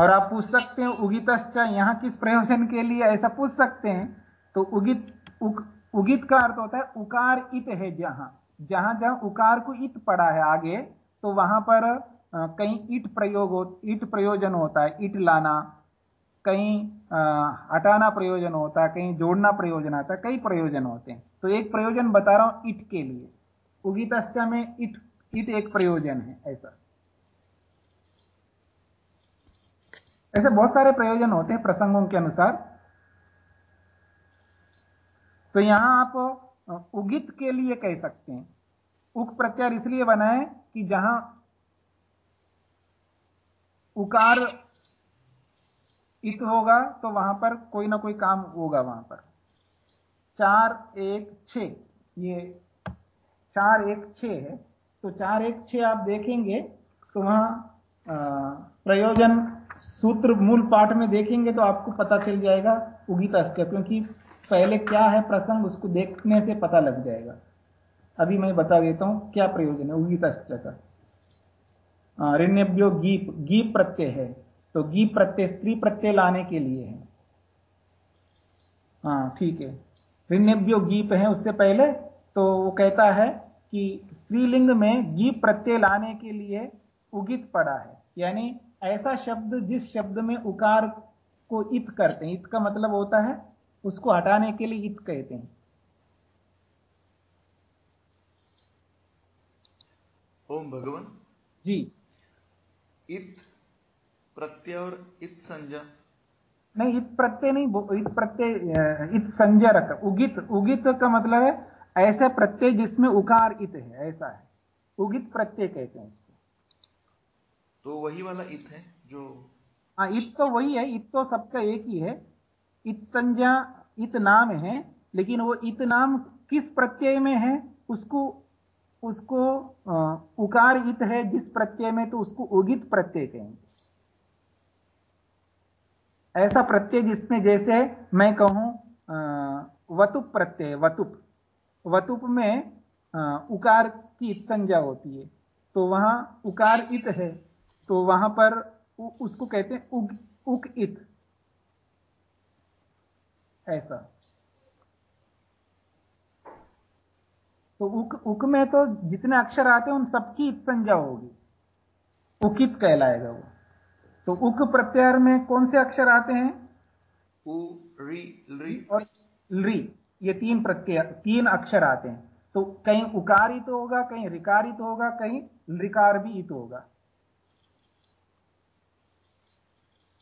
और आप पूछ सकते हैं उगित यहाँ किस प्रयोजन के लिए? ऐसा पूछ सकते हैं तो उगित उगित का अर्थ होता है उकार इत है जहाँ। जहाँ जहाँ उकार को इत पड़ा है आगे तो वहाँ पर कहीं ईट प्रयोग ईट प्रयोजन होता है ईट लाना। कहीं हटाना प्रयोजन होता है, कहीं जोड़ना प्रयोजन आता है, कई प्रयोजन होते हैं। तो एक प्रयोजन बता रहा हूँ ईट के लिए। उगित में ईट ईट एक प्रयोजन है, ऐसा। ऐसे बहुत सारे प्रयोजन होते हैं प्रसंगों के अनुसार। तो यहाँ आप उगित के लिए कह सकते हैं। उक प्रत्यार इसलिए बनाए कि जहाँ उकार इत होगा तो वहाँ पर कोई ना कोई काम होगा वहाँ पर। चार एक छ, ये चार एक छ है। तो चार एक छ आप देखेंगे तो वहाँ प्रयोजन सूत्र मूल पाठ में देखेंगे तो आपको पता चल जाएगा उगित क्योंकि पहले क्या है प्रसंग, उसको देखने से पता लग जाएगा। अभी मैं बता देता हूँ, क्या प्रयोजन है? उगित अष्ट का ऋण्यभ्यो गीप गीप प्रत्यय है। तो गीप प्रत्यय स्त्री प्रत्यय लाने के लिए है। हाँ ठीक है। ऋण्यभ्यो गीप है उससे पहले तो वो कहता है कि स्त्रीलिंग में गीप प्रत्यय लाने के लिए उगित पड़ा है। यानी ऐसा शब्द जिस शब्द में उकार को इत करते हैं, इत का मतलब होता है उसको हटाने के लिए इत कहते हैं। ओम भगवान। जी। इत प्रत्यय और इत संज्ञा। नहीं इत प्रत्यय नहीं इत प्रत्यय इत संज्ञा रखा। उगित उगित का मतलब है ऐसा प्रत्यय जिसमें उकार इत है ऐसा है। उगित प्रत्यय कहते हैं तो वही वाला इत है जो हाँ इत तो वही है इत तो सबका एक ही है। इत संज्ञा, इत नाम है, लेकिन वो इत नाम किस प्रत्यय में है, उसको उसको उकार इत है जिस प्रत्यय में तो उसको उगित प्रत्यय कहेंगे। ऐसा प्रत्यय जिसमें जैसे मैं कहूँ वतुप प्रत्यय, वतुप। वतुप में उकार की संज्ञा होती है। तो वहाँ उकार इत है तो वहाँ पर उसको कहते हैं उग, उक इत। ऐसा। तो उक उक में तो जितने अक्षर आते हैं उन सबकी इत संज्ञा होगी। उकित कहलाएगा वो। तो उक प्रत्यार में कौन से अक्षर आते हैं? उ री री और ली ये तीन प्रत्यय तीन अक्षर आते हैं। तो कहीं उकारित तो होगा कहीं रिकारित तो होगा कहीं रिकार भी इत होगा।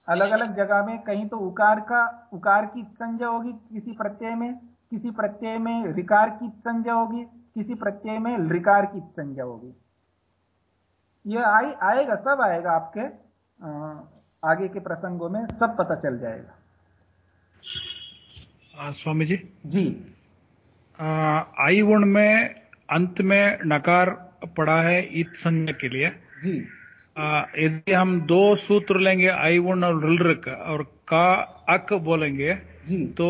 अलग अलग जगह में कहीं तो उकार का उकार की संज्ञा होगी किसी प्रत्यय में किसी प्रत्यय में रिकार की संज्ञा होगी किसी प्रत्यय में रिकार की संज्ञा होगी। यह आई आएगा सब आएगा आपके आ, आगे के प्रसंगों में सब पता चल जाएगा। आ, स्वामी जी? जी। आई गुण में अंत में नकार पड़ा है इत संज्ञा के लिए। जी। यदि हम दो सूत्र लेंगे आई गुण और रिलृक और का अक बोलेंगे तो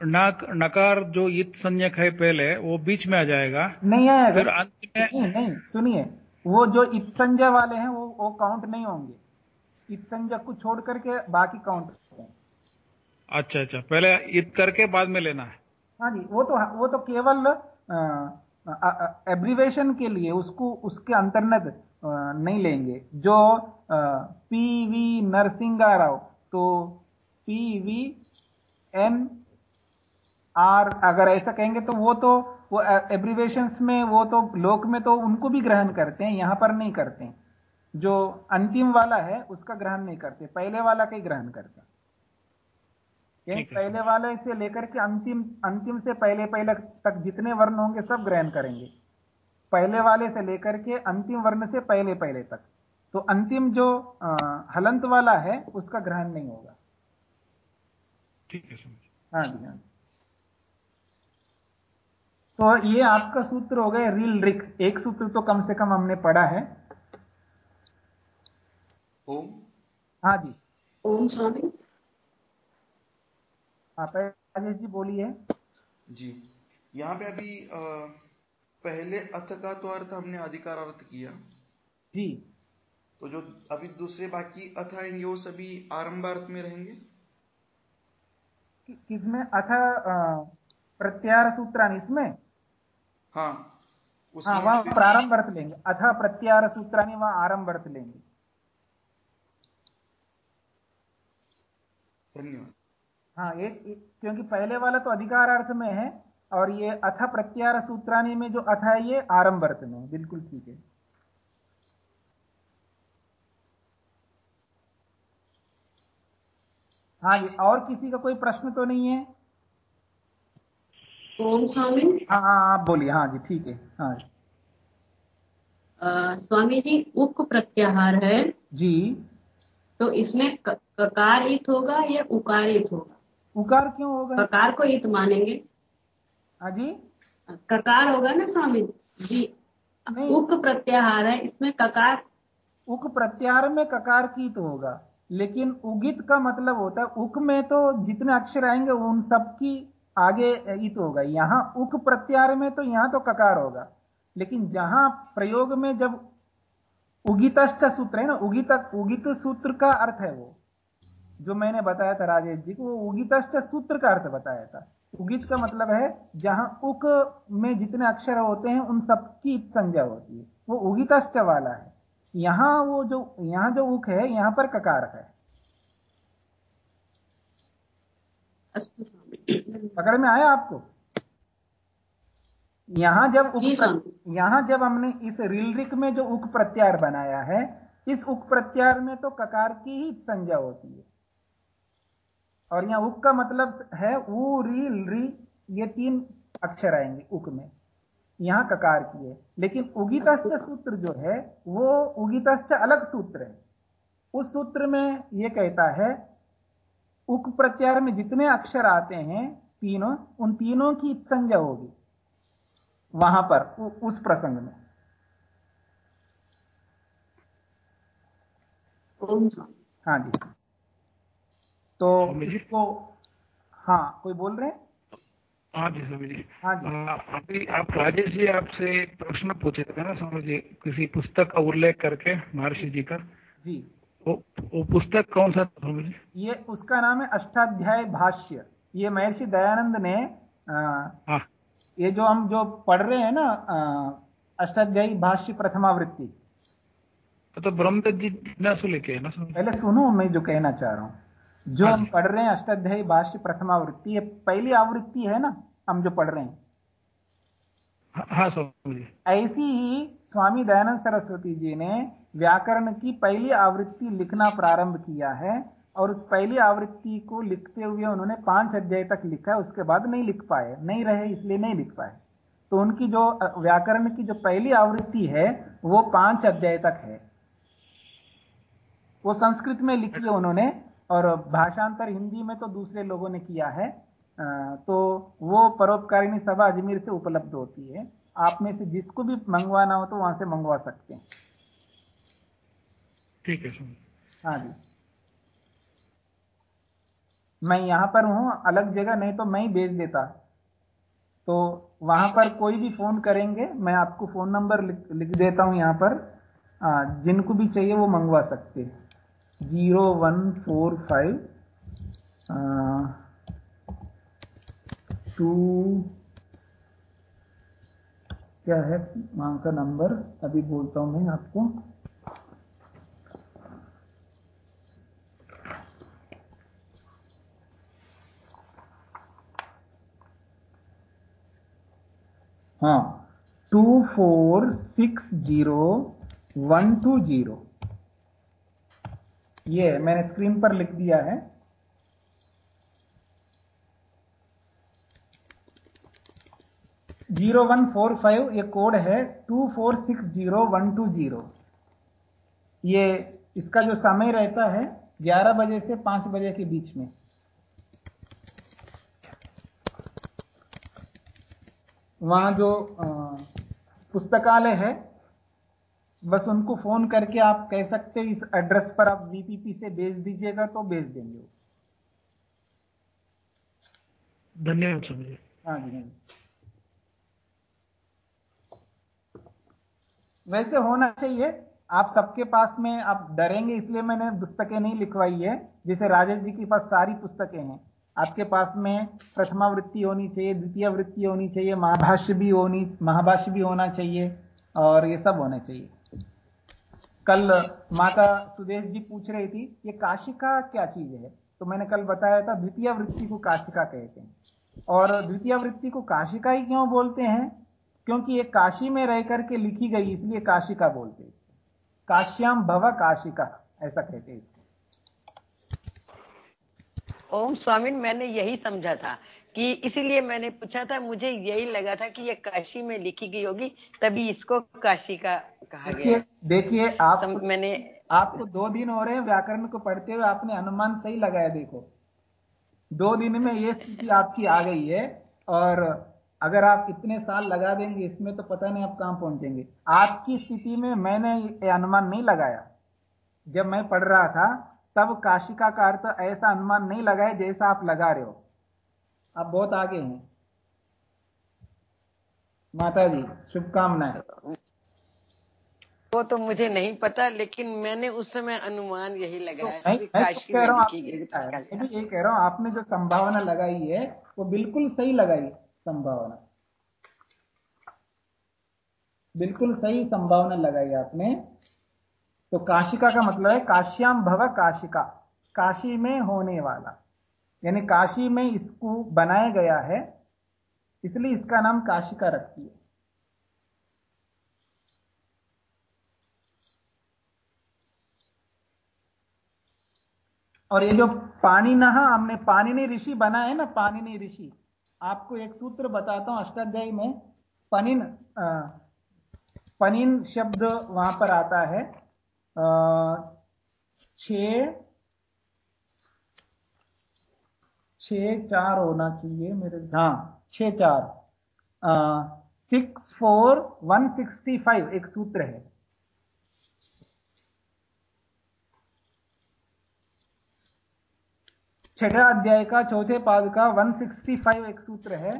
नक नकार जो इत संज्ञक है पहले वो बीच में आ जाएगा नहीं आएगा। फिर अंत में नहीं नहीं सुनिए। वो जो इत संज्ञा वाले हैं वो वो काउंट नहीं होंगे। इत संज्ञा को छोड़ करके बाकी काउंट अच्छा अच्छा। पहले इत करके बाद में लेना है। हाँ जी वो तो वो तो केवल एब्रीवेशन के लिए उसको उसके अंतर्गत नहीं लेंगे। जो पी वी नरसिंगा राव तो पी वी एन आर अगर ऐसा कहेंगे तो वो तो वो एब्रीवेशंस में वो तो लोक में तो उनको भी ग्रहण करते हैं यहाँ पर नहीं करते हैं। जो अंतिम वाला है उसका ग्रहण नहीं करते पहले वाला का ही ग्रहण करते यानी पहले वाले से लेकर के अंतिम अंतिम से पहले पहले तक जितने वर्ण होंगे सब ग्रहण करेंगे। पहले वाले से लेकर के अंतिम वर्ण से पहले पहले तक। तो अंतिम जो हलंत वाला है उसका ग्रहण नहीं होगा। ठीक है स्वामी जी हाँ जी हाँ जी। तो ये आपका सूत्र हो गया रील रिक। एक सूत्र तो कम से कम हमने पढ़ा है। ओम। हाँ जी। ओम स्वामी। आप राजेश जी बोलिए। जी। यहाँ पे अभी अ, पहले अथ का तो अर्थ हमने अधिकार अर्थ किया। जी। तो जो अभी दूसरे बाकी अथ आएँगे वो सभी आरंभ अर्थ में रहेंगे? किसमें अथ प्रत्यार सूत्रान इसमें? हाँ। हाँ वहाँ प्रारंभ अर्थ लेंगे। अथ प्रत्यार सूत्रानी वहाँ आरंभ अर्थ लेंगे। धन्यवाद। हाँ एक, एक क्योंकि पहले वाला तो अधिकार अर्थ में है। और ये अथ प्रत्यार सूत्रानी में जो अथ है ये आरंभ अर्थ में बिल्कुल ठीक है। हाँ जी और किसी का कोई प्रश्न तो नहीं है? ओम स्वामी। हाँ हाँ आप बोलिए। हाँ जी ठीक है। हाँ जी। अ, स्वामी जी उक प्रत्याहार है। जी। तो इसमें ककार इत होगा या उकार इत होगा? उकार क्यों होगा? ककार को इत मानेंगे। हाँ जी? ककार होगा ना स्वामी? जी। उक प्रत्याहार है इसमें ककार। उक प्रत्याहार में ककार की तो होगा लेकिन उगित का मतलब होता है उक में तो जितने अक्षर आएँगे उन सब की आगे इत होगा। यहाँ उक प्रत्याहार में तो यहाँ तो ककार होगा लेकिन जहाँ प्रयोग में जब उगितश्च सूत्र है ना उगित उगित सूत्र का अर्थ है वो जो मैंने बताया था राजेश जी को वो उगितश्च सूत्र का अर्थ बताया था। उगित का मतलब है जहाँ उक में जितने अक्षर होते हैं उन सबकी इत संज्ञा होती है। वो उगितश्च वाला है। यहाँ वो जो यहाँ जो उक है यहाँ पर ककार है। पकड़ में आया आपको? यहाँ जब उक। यहाँ जब हमने इस रिलरिक में जो उक प्रत्यार बनाया है इस उक प्रत्यार में तो ककार की ही संज्ञा होती है। और यहाँ उक का मतलब है ऊ री री ये तीन अक्षर आएँगे उक में। यहाँ ककार की है लेकिन उगितश्च सूत्र जो है वो उगितश्च अलग सूत्र है। उस सूत्र में यह कहता है उक प्रत्यार में जितने अक्षर आते हैं तीनों उन तीनों की संज्ञा होगी। वहाँ पर उ, उस प्रसंग में। हाँ जी। तो। इसको हाँ कोई बोल रहे हैं? हाँ जी स्वामी जी। हाँ जी। आ, अभी आप राजेश जी आपसे प्रश्न पूछे थे ना स्वामी जी किसी पुस्तक का उल्लेख करके महर्षि जी का। जी। वो वो पुस्तक कौन सा था स्वामी जी? ये उसका नाम है अष्टाध्याय भाष्य। ये महर्षि दयानंद ने आ, हाँ। ये जो हम जो पढ़ रहे हैं ना अष्टाध्यायी भाष्य प्रथमावृत्ति। तो ब्रह्मदत्त जी जिज्ञासु लेके है ना पहले सुनो मैं जो कहना चाह रहा हूँ। जो हाँ हम पढ़ रहे हैं अष्टाध्यायी भाष्य प्रथमावृत्ति ये पहली आवृत्ति है ना हम जो पढ़ रहे हैं। हाँ हाँ स्वामी ऐसी ही स्वामी दयानंद सरस्वती जी ने व्याकरण की पहली आवृत्ति लिखना प्रारंभ किया है और उस पहली आवृत्ति को लिखते हुए उन्होंने पाँच अध्याय तक लिखा है उसके बाद नहीं लिख पाए नहीं रहे इसलिए नहीं लिख पाए। तो उनकी जो व्याकरण की जो पहली आवृत्ति है वो पाँच अध्याय तक है। वो संस्कृत में लिखी है उन्होंने और भाषांतर हिंदी में तो दूसरे लोगों ने किया है तो वो परोपकारिणी सभा अजमेर से उपलब्ध होती है। आप में से जिसको भी मंगवाना हो तो वहाँ से मंगवा सकते हैं। ठीक है हाँ जी। मैं यहाँ पर हूँ अलग जगह नहीं तो मैं ही भेज देता। तो वहाँ पर कोई भी फ़ोन करेंगे मैं आपको फ़ोन नंबर लिख, लिख देता हूँ यहाँ पर। आ, जिनको भी चाहिए वो मंगवा सकते हैं। Zero one four five two क्या है वहाँ का नंबर अभी बोलता हूँ मैं आपको। हाँ two four six zero one two zero ये मैंने स्क्रीन पर लिख दिया है। ज़ीरो वन फोर फाइव, ये कोड है two four six zero one two zero. ये इसका जो समय रहता है, ग्यारह बजे से पाँच बजे के बीच में। वहाँ जो पुस्तकालय है बस उनको फ़ोन करके आप कह सकते हैं इस एड्रेस पर आप वीपीपी से भेज दीजिएगा तो भेज देंगे। धन्यवाद जी। हाँ जी हाँ वैसे होना चाहिए आप सबके पास में आप डरेंगे इसलिए मैंने पुस्तकें नहीं लिखवाई है। जैसे राजेश जी के पास सारी पुस्तकें हैं। आपके पास में प्रथमा वृत्ति होनी चाहिए द्वितीय वृत्ति होनी चाहिए महाभाष्य भी होनी महाभाष्य भी होना चाहिए और ये सब होना चाहिए। कल माता सुदेश जी पूछ रही थी, ये काशिका क्या चीज़ है? तो मैंने कल बताया था, द्वितीय वृत्ति को काशिका कहते हैं। और द्वितीय वृत्ति को काशिका ही क्यों बोलते हैं? क्योंकि ये काशी में रह करके लिखी गई, इसलिए काशिका बोलते हैं। काश्याम भव काशिका, ऐसा कहते हैं इसको। ओम स्वामी, मैंने यही समझा था। कि इसीलिए मैंने पूछा था मुझे यही लगा था कि ये काशी में लिखी गई होगी तभी इसको काशी का कहा गया। देखिए आप सम- मैंने आपको दो दिन हो रहे हैं व्याकरण को पढ़ते हुए आपने अनुमान सही लगाया देखो। दो दिन में ये स्थिति आपकी आ गई है और अगर आप इतने साल लगा देंगे इसमें तो पता नहीं आप कहाँ पहुँचेंगे। आपकी स्थिति में मैंने ये अनुमान नहीं लगाया। जब मैं पढ़ रहा था तब काशिका का अर्थ ऐसा अनुमान नहीं लगाया जैसा आप लगा रहे हो। आप बहुत आगे हैं। माता जी शुभकामनाएँ। वो तो मुझे नहीं पता लेकिन मैंने उस समय अनुमान यही लगाया नहीं, तो काशी कह रहा हूँ तो यही कह रहा हूँ आपने जो संभावना लगाई है वो बिल्कुल सही लगाई संभावना। बिल्कुल सही संभावना लगाई आपने। तो काशिका का मतलब है काश्याम भव काशिका काशी में होने वाला। यानी काशी में इसको बनाया गया है, इसलिए इसका नाम काशिका रखती है। और ये जो पानी नहा हमने पाणिनि ऋषि बना है ना, पाणिनि ऋषि, आपको एक सूत्र बताता हूँ अष्टाध्यायी में, पनिन पनिन शब्द वहाँ पर आता है छ छ चार होना चाहिए मेरे हाँ छ चार। Six four one sixty five एक सूत्र है। छठा अध्याय का चौथे पाद का 165 एक सूत्र है।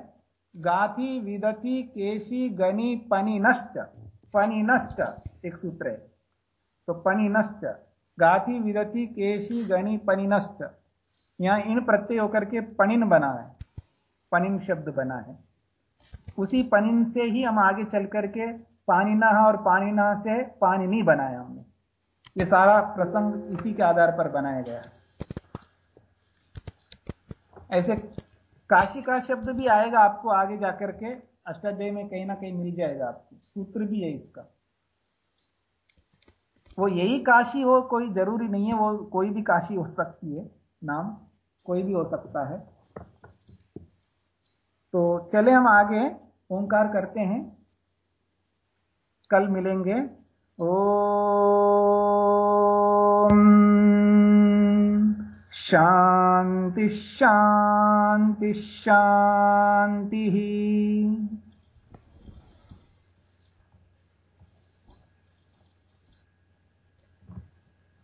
गाथी विदति केशी, गनी पनी नष्ट पनी नष्ट एक सूत्र है। तो पनी नष्ट गाथी विदति केशी, गनी पनी नष्ट यहाँ इन प्रत्यय होकर के पणिन बना है। पनिन शब्द बना है। उसी पनिन से ही हम आगे चल करके पानिना और पानिना से पानिनी बनाया हमने। ये सारा प्रसंग इसी के आधार पर बनाया गया ऐसे काशी का शब्द भी आएगा आपको आगे जाकर के, अष्टाध्याय में कहीं ना कहीं मिल जाएगा आपको। सूत्र भी है इसका। वो यही काशी हो, कोई ज़रूरी नहीं है, वो कोई भी काशी हो सकती है। नाम कोई भी हो सकता है। तो चले हम आगे, ओंकार करते हैं। कल मिलेंगे। ओम शांति शांति शांति